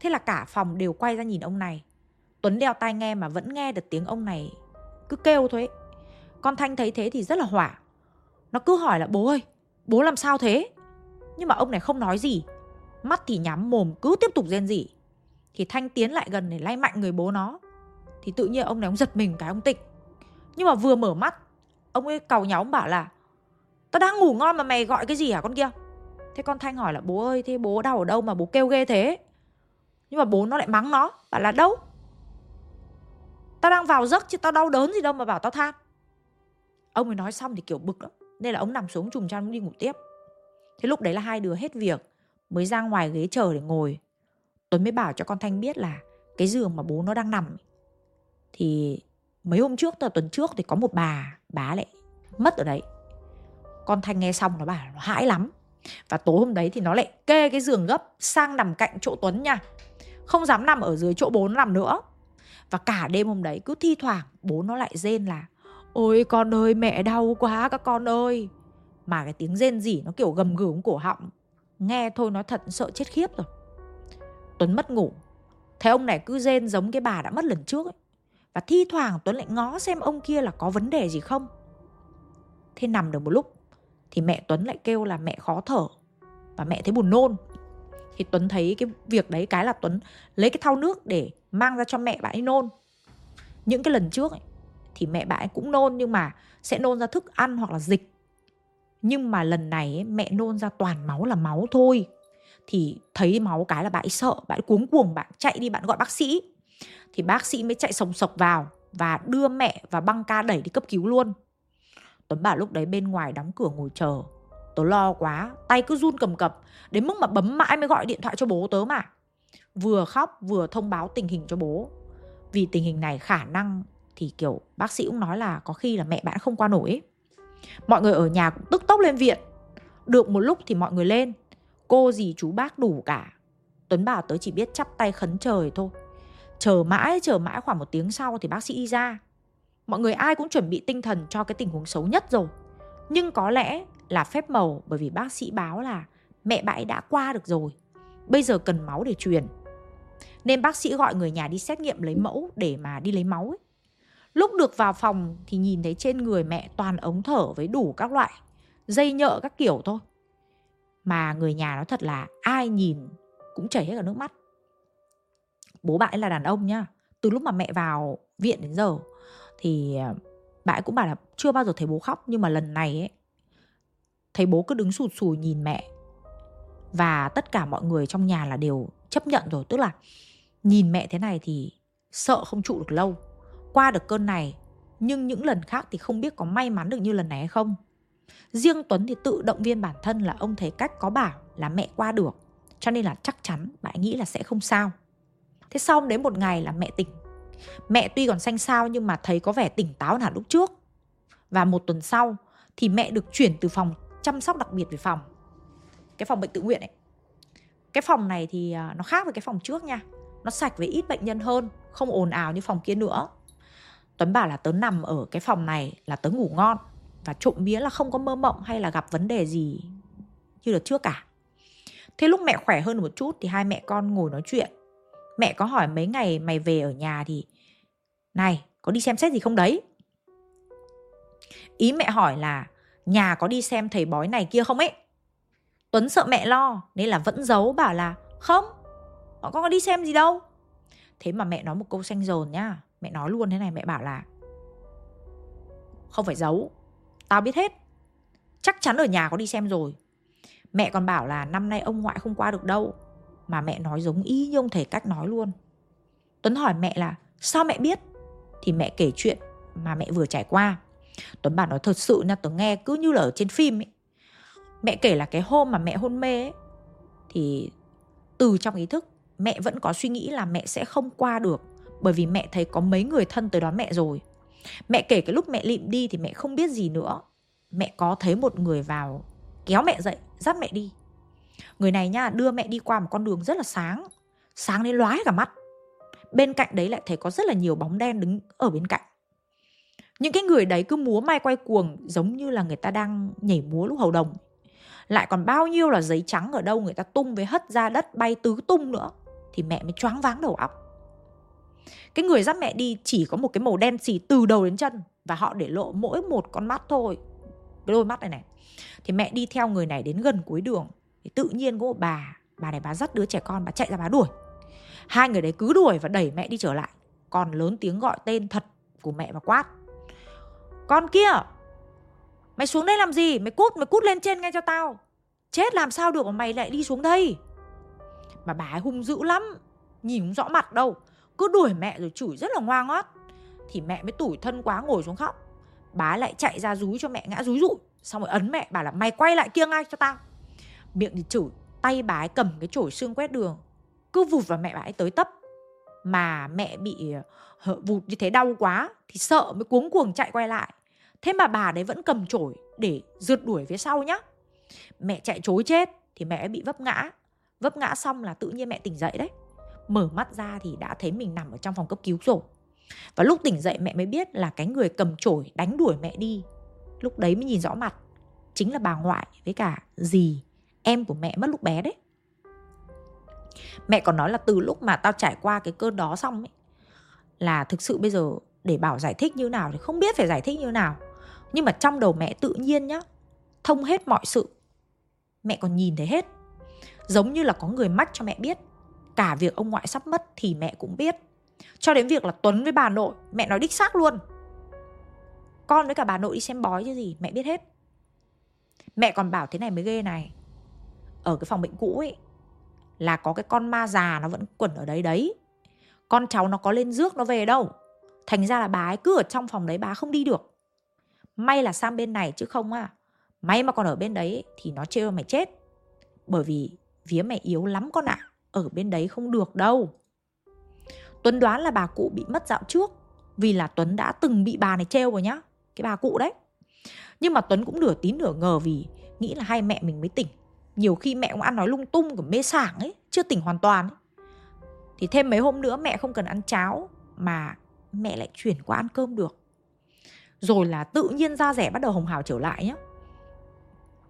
Thế là cả phòng đều quay ra nhìn ông này. Tuấn đeo tai nghe mà vẫn nghe được tiếng ông này cứ kêu thôi ấy. con thanh thấy thế thì rất là hỏa. Nó cứ hỏi là bố ơi bố làm sao thế? Nhưng mà ông này không nói gì. Mắt thì nhắm, mồm cứ tiếp tục rên rỉ. Thì Thanh tiến lại gần để lay mạnh người bố nó. Thì tự nhiên ông này ông giật mình cái ông tịch. Nhưng mà vừa mở mắt, Ông ấy cầu nhau, ông bảo là, Tao đang ngủ ngon mà mày gọi cái gì hả con kia? Thế con Thanh hỏi là, bố ơi, Thế bố đau ở đâu mà bố kêu ghê thế? Nhưng mà bố nó lại mắng nó, Bảo là, đâu? Tao đang vào giấc chứ tao đau đớn gì đâu mà bảo tao than. Ông ấy nói xong thì kiểu bực lắm. Nên là ông nằm xuống chùm chăn đi ngủ tiếp. Thế lúc đấy là hai đứa hết việc, mới ra ngoài ghế chờ để ngồi. Tuấn mới bảo cho con Thanh biết là cái giường mà bố nó đang nằm thì mấy hôm trước là tuần trước thì có một bà bà lại mất ở đấy. Con thanh nghe xong nó bảo nó hãi lắm. Và tối hôm đấy thì nó lại kê cái giường gấp sang nằm cạnh chỗ tuấn nha. Không dám nằm ở dưới chỗ bố nó nằm nữa. Và cả đêm hôm đấy cứ thi thoảng bố nó lại rên là, ôi con ơi, mẹ đau quá các con ơi mà cái tiếng rên rỉ nó kiểu gầm gừ cổ họng Nghe thôi nó thật sợ chết khiếp rồi. Tuấn mất ngủ. Thấy ông này cứ rên giống cái bà đã mất lần trước ấy. Và thi thoảng Tuấn lại ngó xem ông kia là có vấn đề gì không. Thế nằm được một lúc Thì mẹ Tuấn lại kêu là mẹ khó thở. Và mẹ thấy buồn nôn. Thì Tuấn thấy cái việc đấy cái là Tuấn lấy cái thau nước để mang ra cho mẹ bạn ấy nôn. Những cái lần trước ấy, thì mẹ bạn cũng nôn nhưng mà sẽ nôn ra thức ăn hoặc là dịch nhưng mà lần này ấy, mẹ nôn ra toàn máu là máu thôi. Thì thấy máu cái là bạn sợ bạn cuống cuồng bạn chạy đi bạn gọi bác sĩ. Thì bác sĩ mới chạy sồng sộc vào và đưa mẹ và băng ca đẩy đi cấp cứu luôn. Tuấn bảo lúc đấy bên ngoài đóng cửa ngồi chờ. Tớ lo quá tay cứ run cầm cập đến mức mà bấm mãi mới gọi điện thoại cho bố tớ mà. Vừa khóc vừa thông báo tình hình cho bố. Vì tình hình này khả năng thì kiểu bác sĩ cũng nói là có khi là mẹ bạn không qua nổi mọi người ở nhà cũng tức tốc lên viện. Được một lúc thì mọi người lên. Cô gì chú bác đủ cả. Tuấn bảo tớ chỉ biết chắp tay khấn trời thôi. Chờ mãi chờ mãi khoảng một tiếng sau thì bác sĩ đi ra. Mọi người ai cũng chuẩn bị tinh thần cho cái tình huống xấu nhất rồi. Nhưng có lẽ là phép màu bởi vì bác sĩ báo là mẹ bãi đã qua được rồi. Bây giờ cần máu để truyền. Nên bác sĩ gọi người nhà đi xét nghiệm lấy mẫu để mà đi lấy máu ấy. Lúc được vào phòng thì nhìn thấy trên người mẹ toàn ống thở với đủ các loại, dây nhợ các kiểu thôi. Mà người nhà nó thật là ai nhìn cũng chảy hết cả nước mắt. Bố bạn ấy là đàn ông nhá. Từ lúc mà mẹ vào viện đến giờ thì ờ, bạn bạn cũng bảo là chưa bao giờ thấy bố khóc, nhưng mà lần này ấy, thấy bố cứ đứng sụt sùi nhìn mẹ và tất cả mọi người trong nhà là đều chấp nhận rồi, tức là nhìn mẹ thế này thì sợ không trụ được lâu qua được cơn này, nhưng những lần khác thì không biết có may mắn được như lần này hay không. Riêng tuấn thì tự động viên bản thân là ông thấy cách có bảo là mẹ qua được, cho nên là chắc chắn bạn nghĩ là sẽ không sao. Thế xong đến một ngày là mẹ tỉnh. Mẹ tuy còn xanh xao nhưng mà thấy có vẻ tỉnh táo hẳn lúc trước. Và một tuần sau thì mẹ được chuyển từ phòng chăm sóc đặc biệt về phòng. Cái phòng bệnh tự nguyện ấy. Cái phòng này thì à, nó khác với cái phòng trước nha. Nó sạch với ít bệnh nhân hơn, không ồn ào như phòng kia nữa tuấn bảo là tớ nằm ở cái phòng này là tớ ngủ ngon và trộm vía là không có mơ mộng hay là gặp vấn đề gì như đợt trước cả. Thế lúc mẹ khỏe hơn một chút thì hai mẹ con ngồi nói chuyện. Mẹ có hỏi mấy ngày mày về ở nhà thì, này, có đi xem xét gì không đấy? Ý mẹ hỏi là, nhà có đi xem thầy bói này kia không ấy? Tuấn sợ mẹ lo nên là vẫn giấu, bảo là, không, bọn con có đi xem gì đâu. Thế mà mẹ nói một câu xanh dồn nhá mẹ nói luôn thế này, mẹ bảo là, không phải giấu, tao biết hết. Chắc chắn ở nhà có đi xem rồi. Mẹ còn bảo là, năm nay ông ngoại không qua được đâu. Mà mẹ nói giống y như ông thầy cách nói luôn. Tuấn hỏi mẹ là, sao mẹ biết? Thì mẹ kể chuyện mà mẹ vừa trải qua. Tuấn bảo nói, thật sự nha tuấn nghe cứ như là ở trên phim ấy. Mẹ kể là cái hôm mà mẹ hôn mê ấy, thì từ trong ý thức, mẹ vẫn có suy nghĩ là mẹ sẽ không qua được bởi vì mẹ thấy có mấy người thân tới đón mẹ rồi. Mẹ kể cái lúc mẹ lịm đi thì mẹ không biết gì nữa. Mẹ có thấy một người vào kéo mẹ dậy, dắt mẹ đi. Người này nha, đưa mẹ đi qua một con đường rất là sáng. Sáng đến lóa cả mắt. Bên cạnh đấy lại thấy có rất là nhiều bóng đen đứng ở bên cạnh. Những cái người đấy cứ múa may quay cuồng giống như là người ta đang nhảy múa lúc hầu đồng. Lại còn bao nhiêu là giấy trắng ở đâu người ta tung với hất ra đất bay tứ tung nữa. Thì mẹ mới choáng váng đầu óc cái người dắt mẹ đi chỉ có một cái màu đen xì từ đầu đến chân và họ để lộ mỗi một con mắt thôi. Cái đôi mắt này này. Thì mẹ đi theo người này đến gần cuối đường. Thì tự nhiên có một bà bà này bà dắt đứa trẻ con, bà chạy ra bà đuổi. Hai người đấy cứ đuổi và đẩy mẹ đi trở lại. Còn lớn tiếng gọi tên thật của mẹ và quát. Con kia, mày xuống đây làm gì? Mày cút mày cút lên trên ngay cho tao. Chết làm sao được mà mày lại đi xuống đây? Mà bà ấy hung dữ lắm, nhìn không rõ mặt đâu cứ đuổi mẹ rồi chửi rất là ngoan ngót. Thì mẹ mới tủi thân quá ngồi xuống khóc. Bá lại chạy ra rúi cho mẹ ngã rúi rụi. Xong rồi ấn mẹ, bảo là mày quay lại kia ngay cho tao. Miệng thì chửi, tay bà ấy cầm cái chổi xương quét đường. Cứ vụt vào mẹ bà ấy tới tấp. Mà mẹ bị ờ, vụt như thế đau quá thì sợ mới cuống cuồng chạy quay lại. Thế mà bà đấy vẫn cầm chổi để rượt đuổi phía sau nhá. Mẹ chạy chối chết thì mẹ bị vấp ngã. Vấp ngã xong là tự nhiên mẹ tỉnh dậy đấy mở mắt ra thì đã thấy mình nằm ở trong phòng cấp cứu rồi. Và lúc tỉnh dậy mẹ mới biết là cái người cầm chổi đánh đuổi mẹ đi. Lúc đấy mới nhìn rõ mặt, chính là bà ngoại với cả dì, em của mẹ mất lúc bé đấy. Mẹ còn nói là từ lúc mà tao trải qua cái cơn đó xong ấy, là thực sự bây giờ để bảo giải thích như nào thì không biết phải giải thích như nào. Nhưng mà trong đầu mẹ tự nhiên nhá, thông hết mọi sự. Mẹ còn nhìn thấy hết. Giống như là có người mách cho mẹ biết cả việc ông ngoại sắp mất thì mẹ cũng biết. Cho đến việc là Tuấn với bà nội, mẹ nói đích xác luôn. Con với cả bà nội đi xem bói chứ gì, mẹ biết hết. Mẹ còn bảo thế này mới ghê này. Ở cái phòng bệnh cũ ấy, là có cái con ma già nó vẫn quẩn ở đấy đấy. Con cháu nó có lên rước nó về đâu. Thành ra là bà ấy cứ ở trong phòng đấy bà không đi được. May là sang bên này chứ không à may mà còn ở bên đấy thì nó trêu mày chết. Bởi vì vía mày yếu lắm con ạ. à ở bên đấy không được đâu tuấn đoán là bà cụ bị mất dạo trước, vì là tuấn đã từng bị bà này trêu rồi nhá, cái bà cụ đấy nhưng mà tuấn cũng nửa tín nửa ngờ vì nghĩ là hai mẹ mình mới tỉnh nhiều khi mẹ cũng ăn nói lung tung của mê sảng ấy, chưa tỉnh hoàn toàn ấy. thì thêm mấy hôm nữa mẹ không cần ăn cháo mà mẹ lại chuyển qua ăn cơm được rồi là tự nhiên da rẻ bắt đầu hồng hào trở lại nhá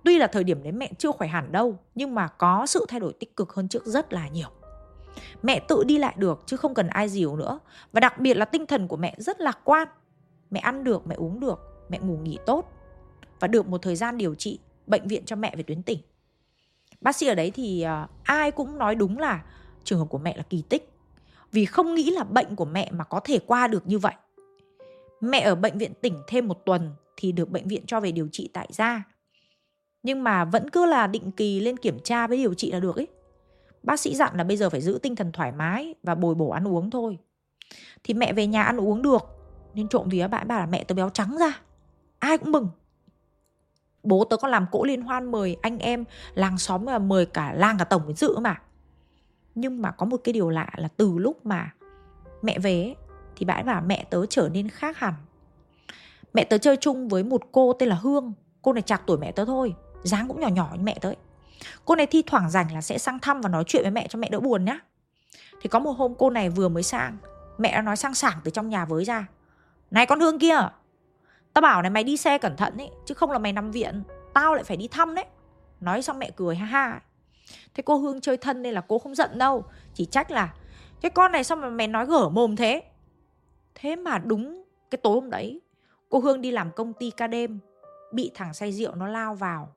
tuy là thời điểm đấy mẹ chưa khỏe hẳn đâu nhưng mà có sự thay đổi tích cực hơn trước rất là nhiều. Mẹ tự đi lại được chứ không cần ai dìu nữa. Và đặc biệt là tinh thần của mẹ rất lạc quan. Mẹ ăn được mẹ uống được mẹ ngủ nghỉ tốt. Và được một thời gian điều trị bệnh viện cho mẹ về tuyến tỉnh. Bác sĩ ở đấy thì uh, ai cũng nói đúng là trường hợp của mẹ là kỳ tích. Vì không nghĩ là bệnh của mẹ mà có thể qua được như vậy. Mẹ ở bệnh viện tỉnh thêm một tuần thì được bệnh viện cho về điều trị tại gia nhưng mà vẫn cứ là định kỳ lên kiểm tra với điều trị là được ấy bác sĩ dặn là bây giờ phải giữ tinh thần thoải mái và bồi bổ ăn uống thôi. Thì mẹ về nhà ăn uống được. Nên trộm vía bạn bảo là mẹ tớ béo trắng ra. Ai cũng mừng. Bố tớ có làm cỗ liên hoan mời anh em làng xóm và mời cả làng cả tổng đến dự mà. Nhưng mà có một cái điều lạ là từ lúc mà mẹ về thì bạn bảo mẹ tớ trở nên khác hẳn. Mẹ tớ chơi chung với một cô tên là hương. Cô này chạc tuổi mẹ tớ thôi dáng cũng nhỏ nhỏ như mẹ tới. Cô này thi thoảng rảnh là sẽ sang thăm và nói chuyện với mẹ cho mẹ đỡ buồn nhá. Thì có một hôm cô này vừa mới sang, mẹ đã nói sang sảng từ trong nhà với ra. Này con hương kia, Tao bảo này mày đi xe cẩn thận ấy Chứ không là mày nằm viện, Tao lại phải đi thăm đấy. Nói xong mẹ cười ha ha. Thế cô Hương chơi thân nên là cô không giận đâu, Chỉ trách là, Cái con này sao mà mày nói gở mồm thế? Thế mà đúng cái tối hôm đấy, Cô Hương đi làm công ty ca đêm, Bị thằng say rượu nó lao vào.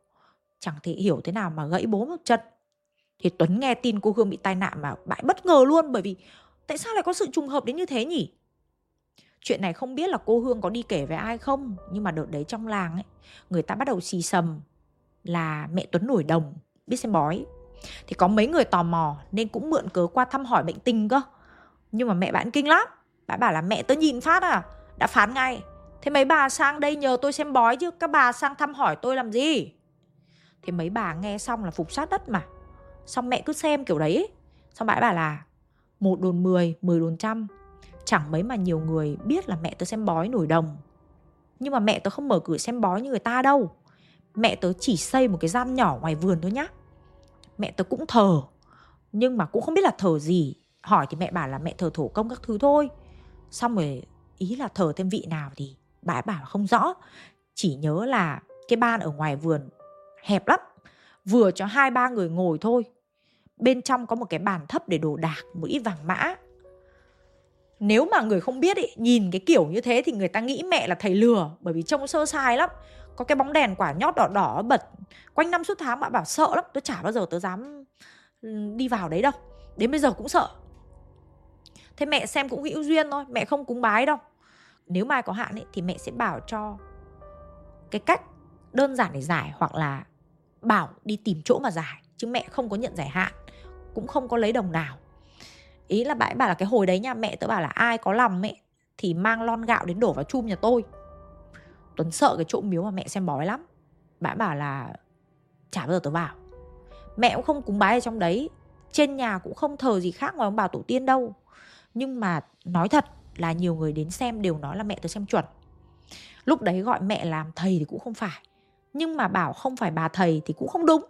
Chẳng thể hiểu thế nào mà gãy bố một chân Thì Tuấn nghe tin cô Hương bị tai nạn mà bãi bất ngờ luôn, Bởi vì tại sao lại có sự trùng hợp đến như thế nhỉ? Chuyện này không biết là cô Hương có đi kể với ai không, Nhưng mà đợt đấy trong làng ấy, Người ta bắt đầu xì sầm Là mẹ Tuấn nổi đồng, Biết xem bói. Thì có mấy người tò mò Nên cũng mượn cớ qua thăm hỏi bệnh tình cơ. Nhưng mà mẹ bạn kinh lắm Bạn bảo là mẹ tớ nhìn phát à Đã phán ngay. Thế mấy bà sang đây nhờ tôi xem bói chứ, Các bà sang thăm hỏi tôi làm gì? Thế mấy bà nghe xong là phục sát đất mà. Xong mẹ cứ xem kiểu đấy. Ấy. Xong bà là một đồn 10, 10 đồn trăm. Chẳng mấy mà nhiều người biết là mẹ tớ xem bói nổi đồng. Nhưng mà mẹ tớ không mở cửa xem bói như người ta đâu. Mẹ tớ chỉ xây một cái gian nhỏ ngoài vườn thôi nhá. Mẹ tớ cũng thờ. Nhưng mà cũng không biết là thờ gì. Hỏi thì mẹ bảo là mẹ thờ thổ công các thứ thôi. Xong rồi ý là thờ thêm vị nào thì bà ấy bảo không rõ. Chỉ nhớ là cái ban ở ngoài vườn hẹp lắm. Vừa cho hai ba người ngồi thôi. Bên trong có một cái bàn thấp để đồ đạc Một ít vàng mã. Nếu mà người không biết ý, nhìn cái kiểu như thế thì người ta nghĩ mẹ là thầy lừa bởi vì trông sơ sai lắm. Có cái bóng đèn quả nhót đỏ đỏ bật quanh năm suốt tháng bạn bảo sợ lắm. Tôi chả bao giờ tôi dám đi vào đấy đâu. Đến bây giờ cũng sợ. Thế mẹ xem cũng hữu duyên thôi mẹ không cúng bái đâu. Nếu mai có hạn ý, thì mẹ sẽ bảo cho cái cách đơn giản để giải hoặc là bảo đi tìm chỗ mà giải, chứ mẹ không có nhận giải hạn, cũng không có lấy đồng nào. Ý là bà bảo là cái hồi đấy nha, mẹ tớ bảo là ai có lòng mẹ thì mang lon gạo đến đổ vào chum nhà tôi. Tuấn sợ cái chỗ miếu mà mẹ xem bói lắm. Bãi bảo là chả bao giờ tớ vào. Mẹ cũng không cúng bái ở trong đấy, trên nhà cũng không thờ gì khác ngoài ông bà tổ tiên đâu. Nhưng mà nói thật là nhiều người đến xem đều nói là mẹ tớ xem chuẩn. Lúc đấy gọi mẹ làm thầy thì cũng không phải nhưng mà bảo không phải bà thầy thì cũng không đúng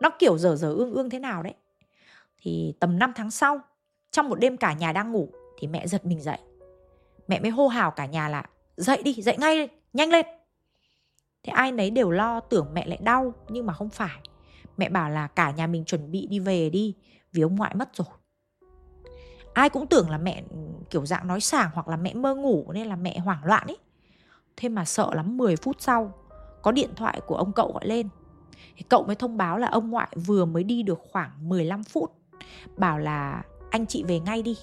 nó kiểu dở dở ương ương thế nào đấy thì tầm 5 tháng sau trong một đêm cả nhà đang ngủ thì mẹ giật mình dậy. Mẹ mới hô hào cả nhà là dậy đi, dậy ngay, nhanh lên. Thế ai nấy đều lo tưởng mẹ lại đau nhưng mà không phải. Mẹ bảo là cả nhà mình chuẩn bị đi về đi vì ông ngoại mất rồi. Ai cũng tưởng là mẹ kiểu dạng nói sảng hoặc là mẹ mơ ngủ nên là mẹ hoảng loạn ấy. Thế mà sợ lắm 10 phút sau có điện thoại của ông cậu gọi lên. Thì cậu mới thông báo là ông ngoại vừa mới đi được khoảng 15 phút. Bảo là anh chị về ngay đi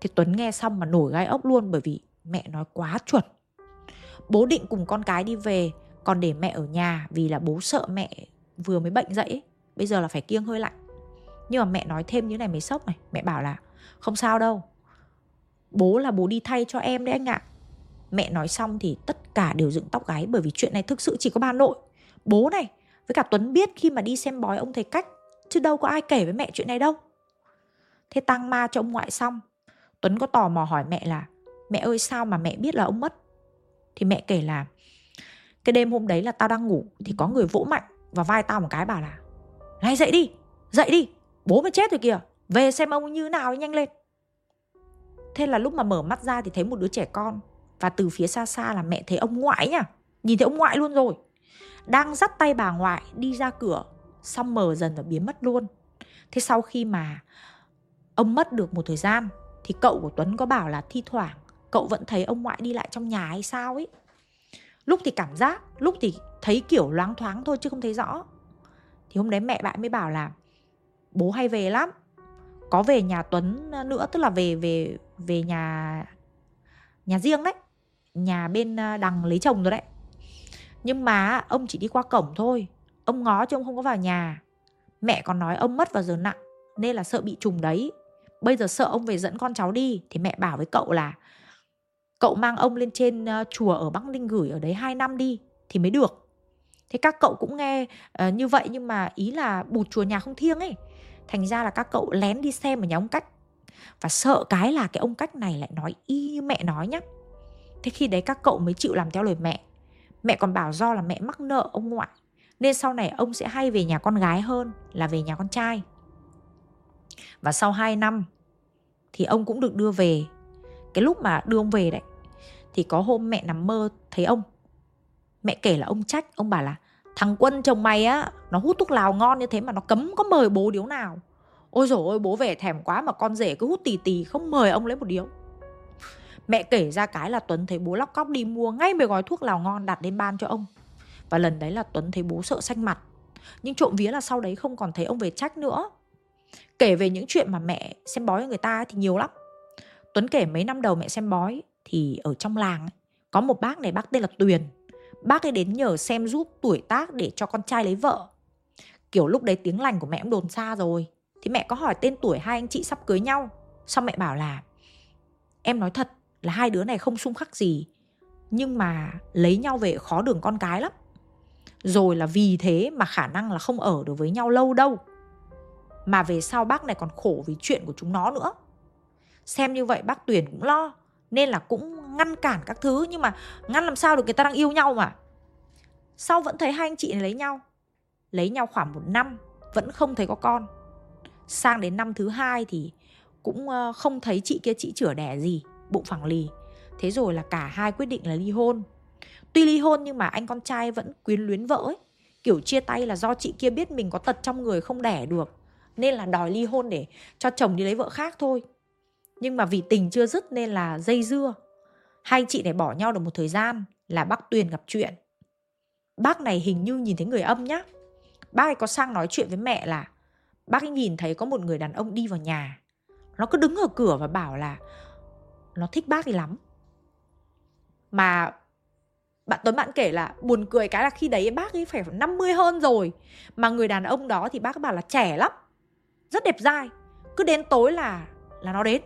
Thì Tuấn nghe xong mà nổi gai ốc luôn bởi vì mẹ nói quá chuẩn. Bố định cùng con cái đi về, còn để mẹ ở nhà vì là bố sợ mẹ vừa mới bệnh dậy Bây giờ là phải kiêng hơi lạnh. Nhưng mà mẹ nói thêm như này mới sốc này. Mẹ bảo là không sao đâu. Bố là bố đi thay cho em đấy anh ạ. Mẹ nói xong thì tất cả đều dựng tóc gáy bởi vì chuyện này thực sự chỉ có bà nội. Bố này với cả Tuấn biết khi mà đi xem bói ông thầy cách chứ đâu có ai kể với mẹ chuyện này đâu. Thế tăng ma cho ông ngoại xong Tuấn có tò mò hỏi mẹ là Mẹ ơi sao mà mẹ biết là ông mất Thì mẹ kể là Cái đêm hôm đấy là tao đang ngủ Thì có người vỗ mạnh vào vai tao một cái bảo là Này dậy đi, dậy đi Bố mới chết rồi kìa Về xem ông như nào nhanh lên Thế là lúc mà mở mắt ra thì thấy một đứa trẻ con và từ phía xa xa là mẹ thấy ông ngoại nhá Nhìn thấy ông ngoại luôn rồi Đang dắt tay bà ngoại đi ra cửa Xong mờ dần và biến mất luôn Thế sau khi mà ông mất được một thời gian thì cậu của Tuấn có bảo là thi thoảng cậu vẫn thấy ông ngoại đi lại trong nhà hay sao ấy. Lúc thì cảm giác, lúc thì thấy kiểu loáng thoáng thôi chứ không thấy rõ. Thì hôm đấy mẹ bạn mới bảo là bố hay về lắm. Có về nhà Tuấn nữa tức là về về về nhà nhà riêng đấy. Nhà bên ờ, đằng lấy chồng rồi đấy. Nhưng mà ông chỉ đi qua cổng thôi. Ông ngó chứ ông không có vào nhà. Mẹ còn nói ông mất vào giờ nặng nên là sợ bị trùng đấy bây giờ sợ ông về dẫn con cháu đi thì mẹ bảo với cậu là cậu mang ông lên trên ờ, chùa ở Bắc Ninh gửi ở đấy 2 năm đi thì mới được. Thế các cậu cũng nghe uh, như vậy nhưng mà ý là bụt chùa nhà không thiêng ấy. Thành ra là các cậu lén đi xem ở nhà ông cách. Và sợ cái là cái ông cách này lại nói y như mẹ nói nhá. Thế khi đấy các cậu mới chịu làm theo lời mẹ. Mẹ còn bảo do là mẹ mắc nợ ông ngoại. Nên sau này ông sẽ hay về nhà con gái hơn là về nhà con trai. Và sau 2 năm thì ông cũng được đưa về. Cái lúc mà đưa ông về đấy thì có hôm mẹ nằm mơ thấy ông. Mẹ kể là ông trách, ông bảo là thằng Quân chồng mày á, nó hút thuốc lào ngon như thế mà nó cấm có mời bố điếu nào. Ôi dồi ôi bố về thèm quá mà con rể cứ hút tì tì không mời ông lấy một điếu. Mẹ kể ra cái là Tuấn thấy bố lóc cóc đi mua ngay mấy gói thuốc lào ngon đặt lên ban cho ông. Và lần đấy là Tuấn thấy bố sợ xanh mặt. Nhưng trộm vía là sau đấy không còn thấy ông về trách nữa. Kể về những chuyện mà mẹ xem bói người ta thì nhiều lắm. Tuấn kể mấy năm đầu mẹ xem bói thì ở trong làng có một bác này, bác tên là Tuyền. Bác ấy đến nhờ xem giúp tuổi tác để cho con trai lấy vợ. Kiểu lúc đấy tiếng lành của mẹ cũng đồn xa rồi. Thì mẹ có hỏi tên tuổi hai anh chị sắp cưới nhau. Xong mẹ bảo là, em nói thật là hai đứa này không xung khắc gì, nhưng mà lấy nhau về khó đường con cái lắm. Rồi là vì thế mà khả năng là không ở được với nhau lâu đâu, mà về sau bác này còn khổ vì chuyện của chúng nó nữa. Xem như vậy bác tuyển cũng lo, nên là cũng ngăn cản các thứ, nhưng mà ngăn làm sao được người ta đang yêu nhau mà. Sau vẫn thấy hai anh chị này lấy nhau lấy nhau khoảng một năm, vẫn không thấy có con. Sang đến năm thứ hai thì cũng ờ, không thấy chị kia, chị chữa đẻ gì bụng phẳng lì. Thế rồi là cả hai quyết định là ly hôn. Tuy ly hôn nhưng mà anh con trai vẫn quyến luyến vợ ấy. Kiểu chia tay là do chị kia biết mình có tật trong người không đẻ được. Nên là đòi ly hôn để cho chồng đi lấy vợ khác thôi. Nhưng mà vì tình chưa dứt nên là dây dưa. Hai chị này bỏ nhau được một thời gian là bác tuyền gặp chuyện. Bác này hình như nhìn thấy người âm nhá. Bác ấy có sang nói chuyện với mẹ là bác ấy nhìn thấy có một người đàn ông đi vào nhà. Nó cứ đứng ở cửa và bảo là nó thích bác ấy lắm. Mà bạn Tuấn bạn kể là buồn cười cái là khi đấy bác ấy phải 50 hơn rồi mà người đàn ông đó thì bác ấy bảo là trẻ lắm rất đẹp dai. Cứ đến tối là là nó đến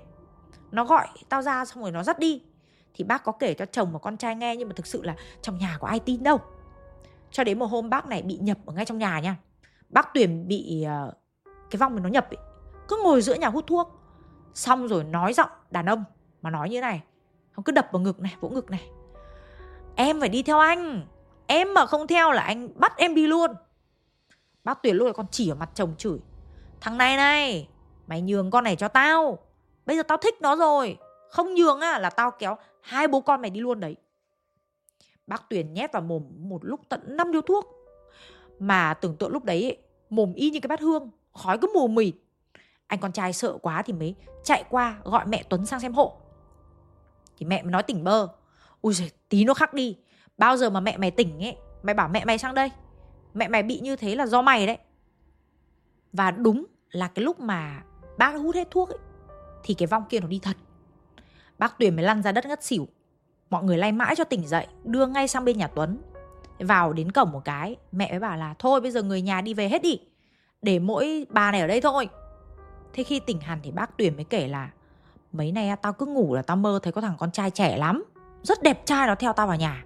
nó gọi tao ra xong rồi nó dắt đi. Thì bác có kể cho chồng và con trai nghe nhưng mà thực sự là trong nhà có ai tin đâu. Cho đến một hôm bác này bị nhập ở ngay trong nhà nha. Bác tuyển bị uh, cái vong mình nó nhập ấy. cứ ngồi giữa nhà hút thuốc. Xong rồi nói giọng đàn ông mà nói như này, không cứ đập vào ngực này, vỗ ngực này. Em phải đi theo anh. Em mà không theo là anh bắt em đi luôn. Bác tuyển lúc này còn chỉ ở mặt chồng chửi. Thằng này này, Mày nhường con này cho tao. Bây giờ tao thích nó rồi. Không nhường á là tao kéo hai bố con mày đi luôn đấy. Bác Tuyền nhét vào mồm một lúc tận 5 điếu thuốc. Mà tưởng tượng lúc đấy Mồm y như cái bát hương, Khói cứ mù mịt. Anh con trai sợ quá thì mới chạy qua gọi mẹ Tuấn sang xem hộ. Thì mẹ mới nói tỉnh bơ. Ui giời tí nó khắc đi. Bao giờ mà mẹ mày tỉnh ấy Mày bảo mẹ mày sang đây. Mẹ mày bị như thế là do mày đấy. Và đúng là cái lúc mà bác hút hết thuốc ấy, thì cái vong kia nó đi thật. Bác Tuyền mới lăn ra đất ngất xỉu. Mọi người lay mãi cho tỉnh dậy Đưa ngay sang bên nhà Tuấn. Vào đến cổng một cái Mẹ mới bảo là Thôi bây giờ người nhà đi về hết đi. Để mỗi bà này ở đây thôi. Thế khi tỉnh hẳn thì bác Tuyền mới kể là Mấy nay tao cứ ngủ là tao mơ thấy có thằng con trai trẻ lắm. Rất đẹp trai nó theo tao vào nhà.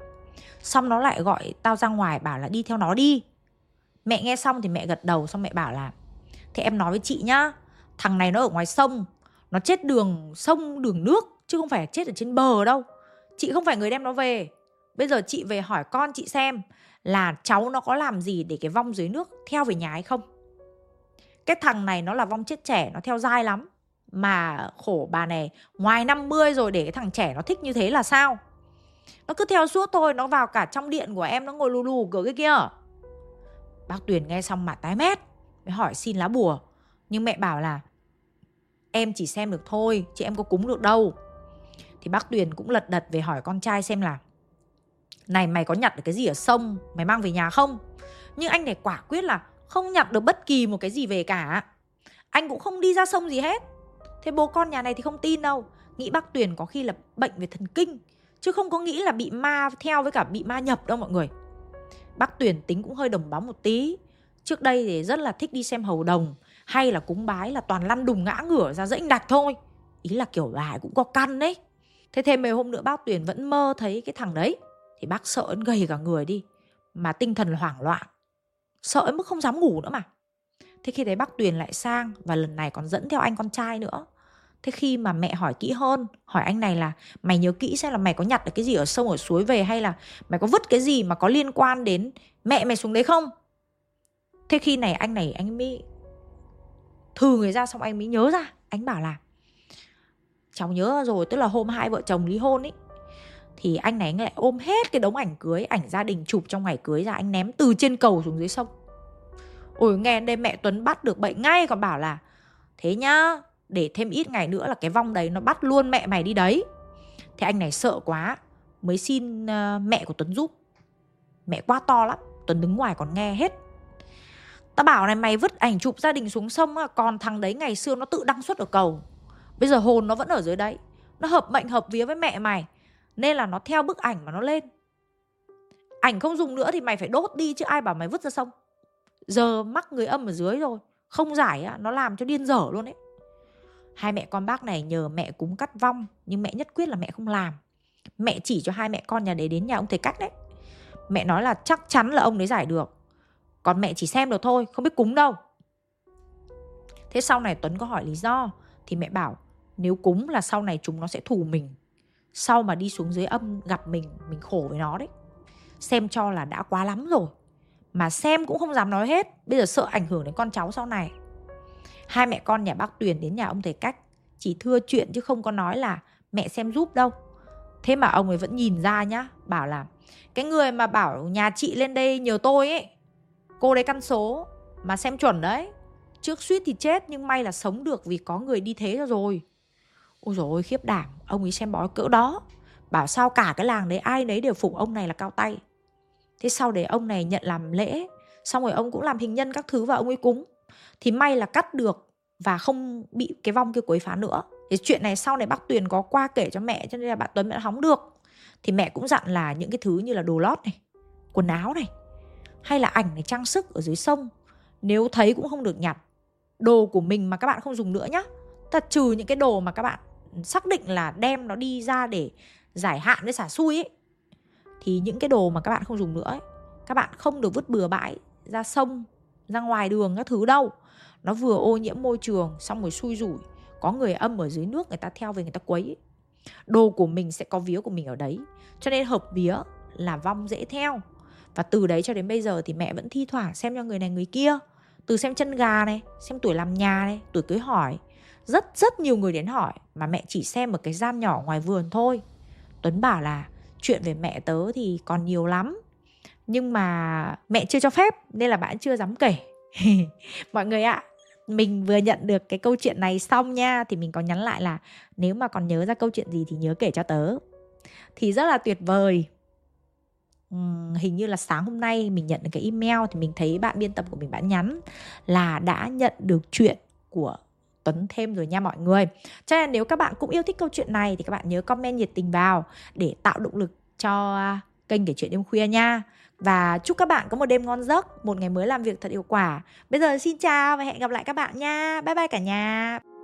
Xong nó lại gọi tao ra ngoài, bảo là đi theo nó đi. Mẹ nghe xong thì mẹ gật đầu, Xong mẹ bảo là, Thế em nói với chị nhá, Thằng này nó ở ngoài sông, Nó chết đường, sông, đường nước, Chứ không phải chết ở trên bờ đâu. Chị không phải người đem nó về. Bây giờ chị về hỏi con chị xem Là cháu nó có làm gì để cái vong dưới nước Theo về nhà hay không? Cái thằng này nó là vong chết trẻ, Nó theo dai lắm. Mà khổ bà này Ngoài 50 rồi để cái thằng trẻ nó thích như thế là sao? Nó cứ theo suốt thôi, Nó vào cả trong điện của em, Nó ngồi lù lù cửa cái kia. Bác Tuyền nghe xong mà tái mét, Mới hỏi xin lá bùa. Nhưng mẹ bảo là, Em chỉ xem được thôi, Chứ em có cúng được đâu. Thì bác Tuyền cũng lật đật về hỏi con trai xem là, Này, mày có nhặt được cái gì ở sông? Mày mang về nhà không? Nhưng anh này quả quyết là Không nhặt được bất kỳ một cái gì về cả. Anh cũng không đi ra sông gì hết. Thế bố con nhà này thì không tin đâu. Nghĩ bác Tuyền có khi là bệnh về thần kinh, Chứ không có nghĩ là bị ma, theo với cả bị ma nhập đâu mọi người. Bác Tuyền tính cũng hơi đồng bóng một tí. Trước đây thì rất là thích đi xem hầu đồng, Hay là cúng bái là toàn lăn đùng ngã ngửa ra dãy đạch thôi. Ý là kiểu bà cũng có căn đấy. Thế thêm mấy hôm nữa bác Tuyền vẫn mơ thấy cái thằng đấy. Thì bác sợ gầy cả người đi, Mà tinh thần hoảng loạn. Sợ đến mức không dám ngủ nữa mà. Thế khi đấy bác Tuyền lại sang Và lần này còn dẫn theo anh con trai nữa. Thế khi mà mẹ hỏi kỹ hơn, Hỏi anh này là, Mày nhớ kỹ xem là mày có nhặt được cái gì ở sông, ở suối về Hay là mày có vứt cái gì mà có liên quan đến Mẹ mày xuống đấy không? Thế khi này anh này anh mới Thừ người ra xong anh mới nhớ ra. Anh bảo là, Cháu nhớ rồi, tức là hôm hai vợ chồng ly hôn ấy. Thì anh này anh lại ôm hết cái đống ảnh cưới, Ảnh gia đình chụp trong ngày cưới ra, Anh ném từ trên cầu xuống dưới sông. Ôi, nghe đây mẹ Tuấn bắt được bệnh ngay, Còn bảo là, Thế nhá, để thêm ít ngày nữa là cái vong đấy nó bắt luôn mẹ mày đi đấy. Thế anh này sợ quá, mới xin ờ, mẹ của tuấn giúp. Mẹ quá to lắm, tuấn đứng ngoài còn nghe hết. Tao bảo này, mày vứt ảnh chụp gia đình xuống sông còn thằng đấy ngày xưa nó tự đăng xuất ở cầu. Bây giờ hồn nó vẫn ở dưới đấy, nó hợp mệnh hợp vía với mẹ mày, nên là nó theo bức ảnh mà nó lên. Ảnh không dùng nữa thì mày phải đốt đi chứ ai bảo mày vứt ra sông giờ mắc người âm ở dưới rồi, không giải á, nó làm cho điên dở luôn ấy. Hai mẹ con bác này nhờ mẹ cúng cắt vong, Nhưng mẹ nhất quyết là mẹ không làm. Mẹ chỉ cho hai mẹ con nhà đấy đến nhà ông thầy cắt đấy. Mẹ nói là chắc chắn là ông đấy giải được. Còn mẹ chỉ xem được thôi, Không biết cúng đâu. Thế sau này Tuấn có hỏi lý do, Thì mẹ bảo nếu cúng là sau này chúng nó sẽ thù mình. Sau mà đi xuống dưới âm gặp mình Mình khổ với nó đấy. Xem cho là đã quá lắm rồi. Mà xem cũng không dám nói hết. Bây giờ sợ ảnh hưởng đến con cháu sau này. Hai mẹ con nhà bác Tuyền đến nhà ông thầy cách. Chỉ thưa chuyện chứ không có nói là mẹ xem giúp đâu. Thế mà ông ấy vẫn nhìn ra nhá, Bảo là, cái người mà bảo nhà chị lên đây nhờ tôi ấy, Cô đấy căn số Mà xem chuẩn đấy. Trước suýt thì chết nhưng may là sống được vì có người đi thế rồi. Ôi rồi ôi, khiếp đảm, Ông ấy xem bói cỡ đó. Bảo sao cả cái làng đấy ai nấy đều phục ông này là cao tay. Thế sau để ông này nhận làm lễ, Xong rồi ông cũng làm hình nhân các thứ và ông ấy cúng. Thì may là cắt được và không bị cái vong kia quấy phá nữa. Thì chuyện này sau này bác Tuyền có qua kể cho mẹ, cho nên là bạn Tuấn mẹ hóng được. Thì mẹ cũng dặn là những cái thứ như là đồ lót này, quần áo này, hay là ảnh này, trang sức ở dưới sông. Nếu thấy cũng không được nhặt. Đồ của mình mà các bạn không dùng nữa nhá. Thật trừ những cái đồ mà các bạn xác định là đem nó đi ra để giải hạn với xả xui ấy thì những cái đồ mà các bạn không dùng nữa ấy, các bạn không được vứt bừa bãi ra sông ra ngoài đường các thứ đâu. Nó vừa ô nhiễm môi trường xong rồi xui rủi có người âm ở dưới nước người ta theo về người ta quấy đồ của mình sẽ có vía của mình ở đấy cho nên hợp vía là vong dễ theo. Và từ đấy cho đến bây giờ thì mẹ vẫn thi thoảng xem cho người này người kia từ xem chân gà này xem tuổi làm nhà này tuổi cưới hỏi. Rất rất nhiều người đến hỏi mà mẹ chỉ xem một cái gian nhỏ ngoài vườn thôi. Tuấn bảo là chuyện về mẹ tớ thì còn nhiều lắm. Nhưng mà mẹ chưa cho phép nên là bạn chưa dám kể. [LAUGHS] Mọi người ạ mình vừa nhận được cái câu chuyện này xong nha thì mình có nhắn lại là nếu mà còn nhớ ra câu chuyện gì thì nhớ kể cho tớ. Thì rất là tuyệt vời. Uhm, hình như là sáng hôm nay mình nhận được cái email thì mình thấy bạn biên tập của mình bạn nhắn là đã nhận được chuyện của Tuấn thêm rồi nha mọi người. Cho nên nếu các bạn cũng yêu thích câu chuyện này thì các bạn nhớ comment nhiệt tình vào để tạo động lực cho à, kênh kể chuyện đêm khuya nha. Và chúc các bạn có một đêm ngon giấc, một ngày mới làm việc thật hiệu quả. Bây giờ xin chào và hẹn gặp lại các bạn nha. Bye bye cả nhà.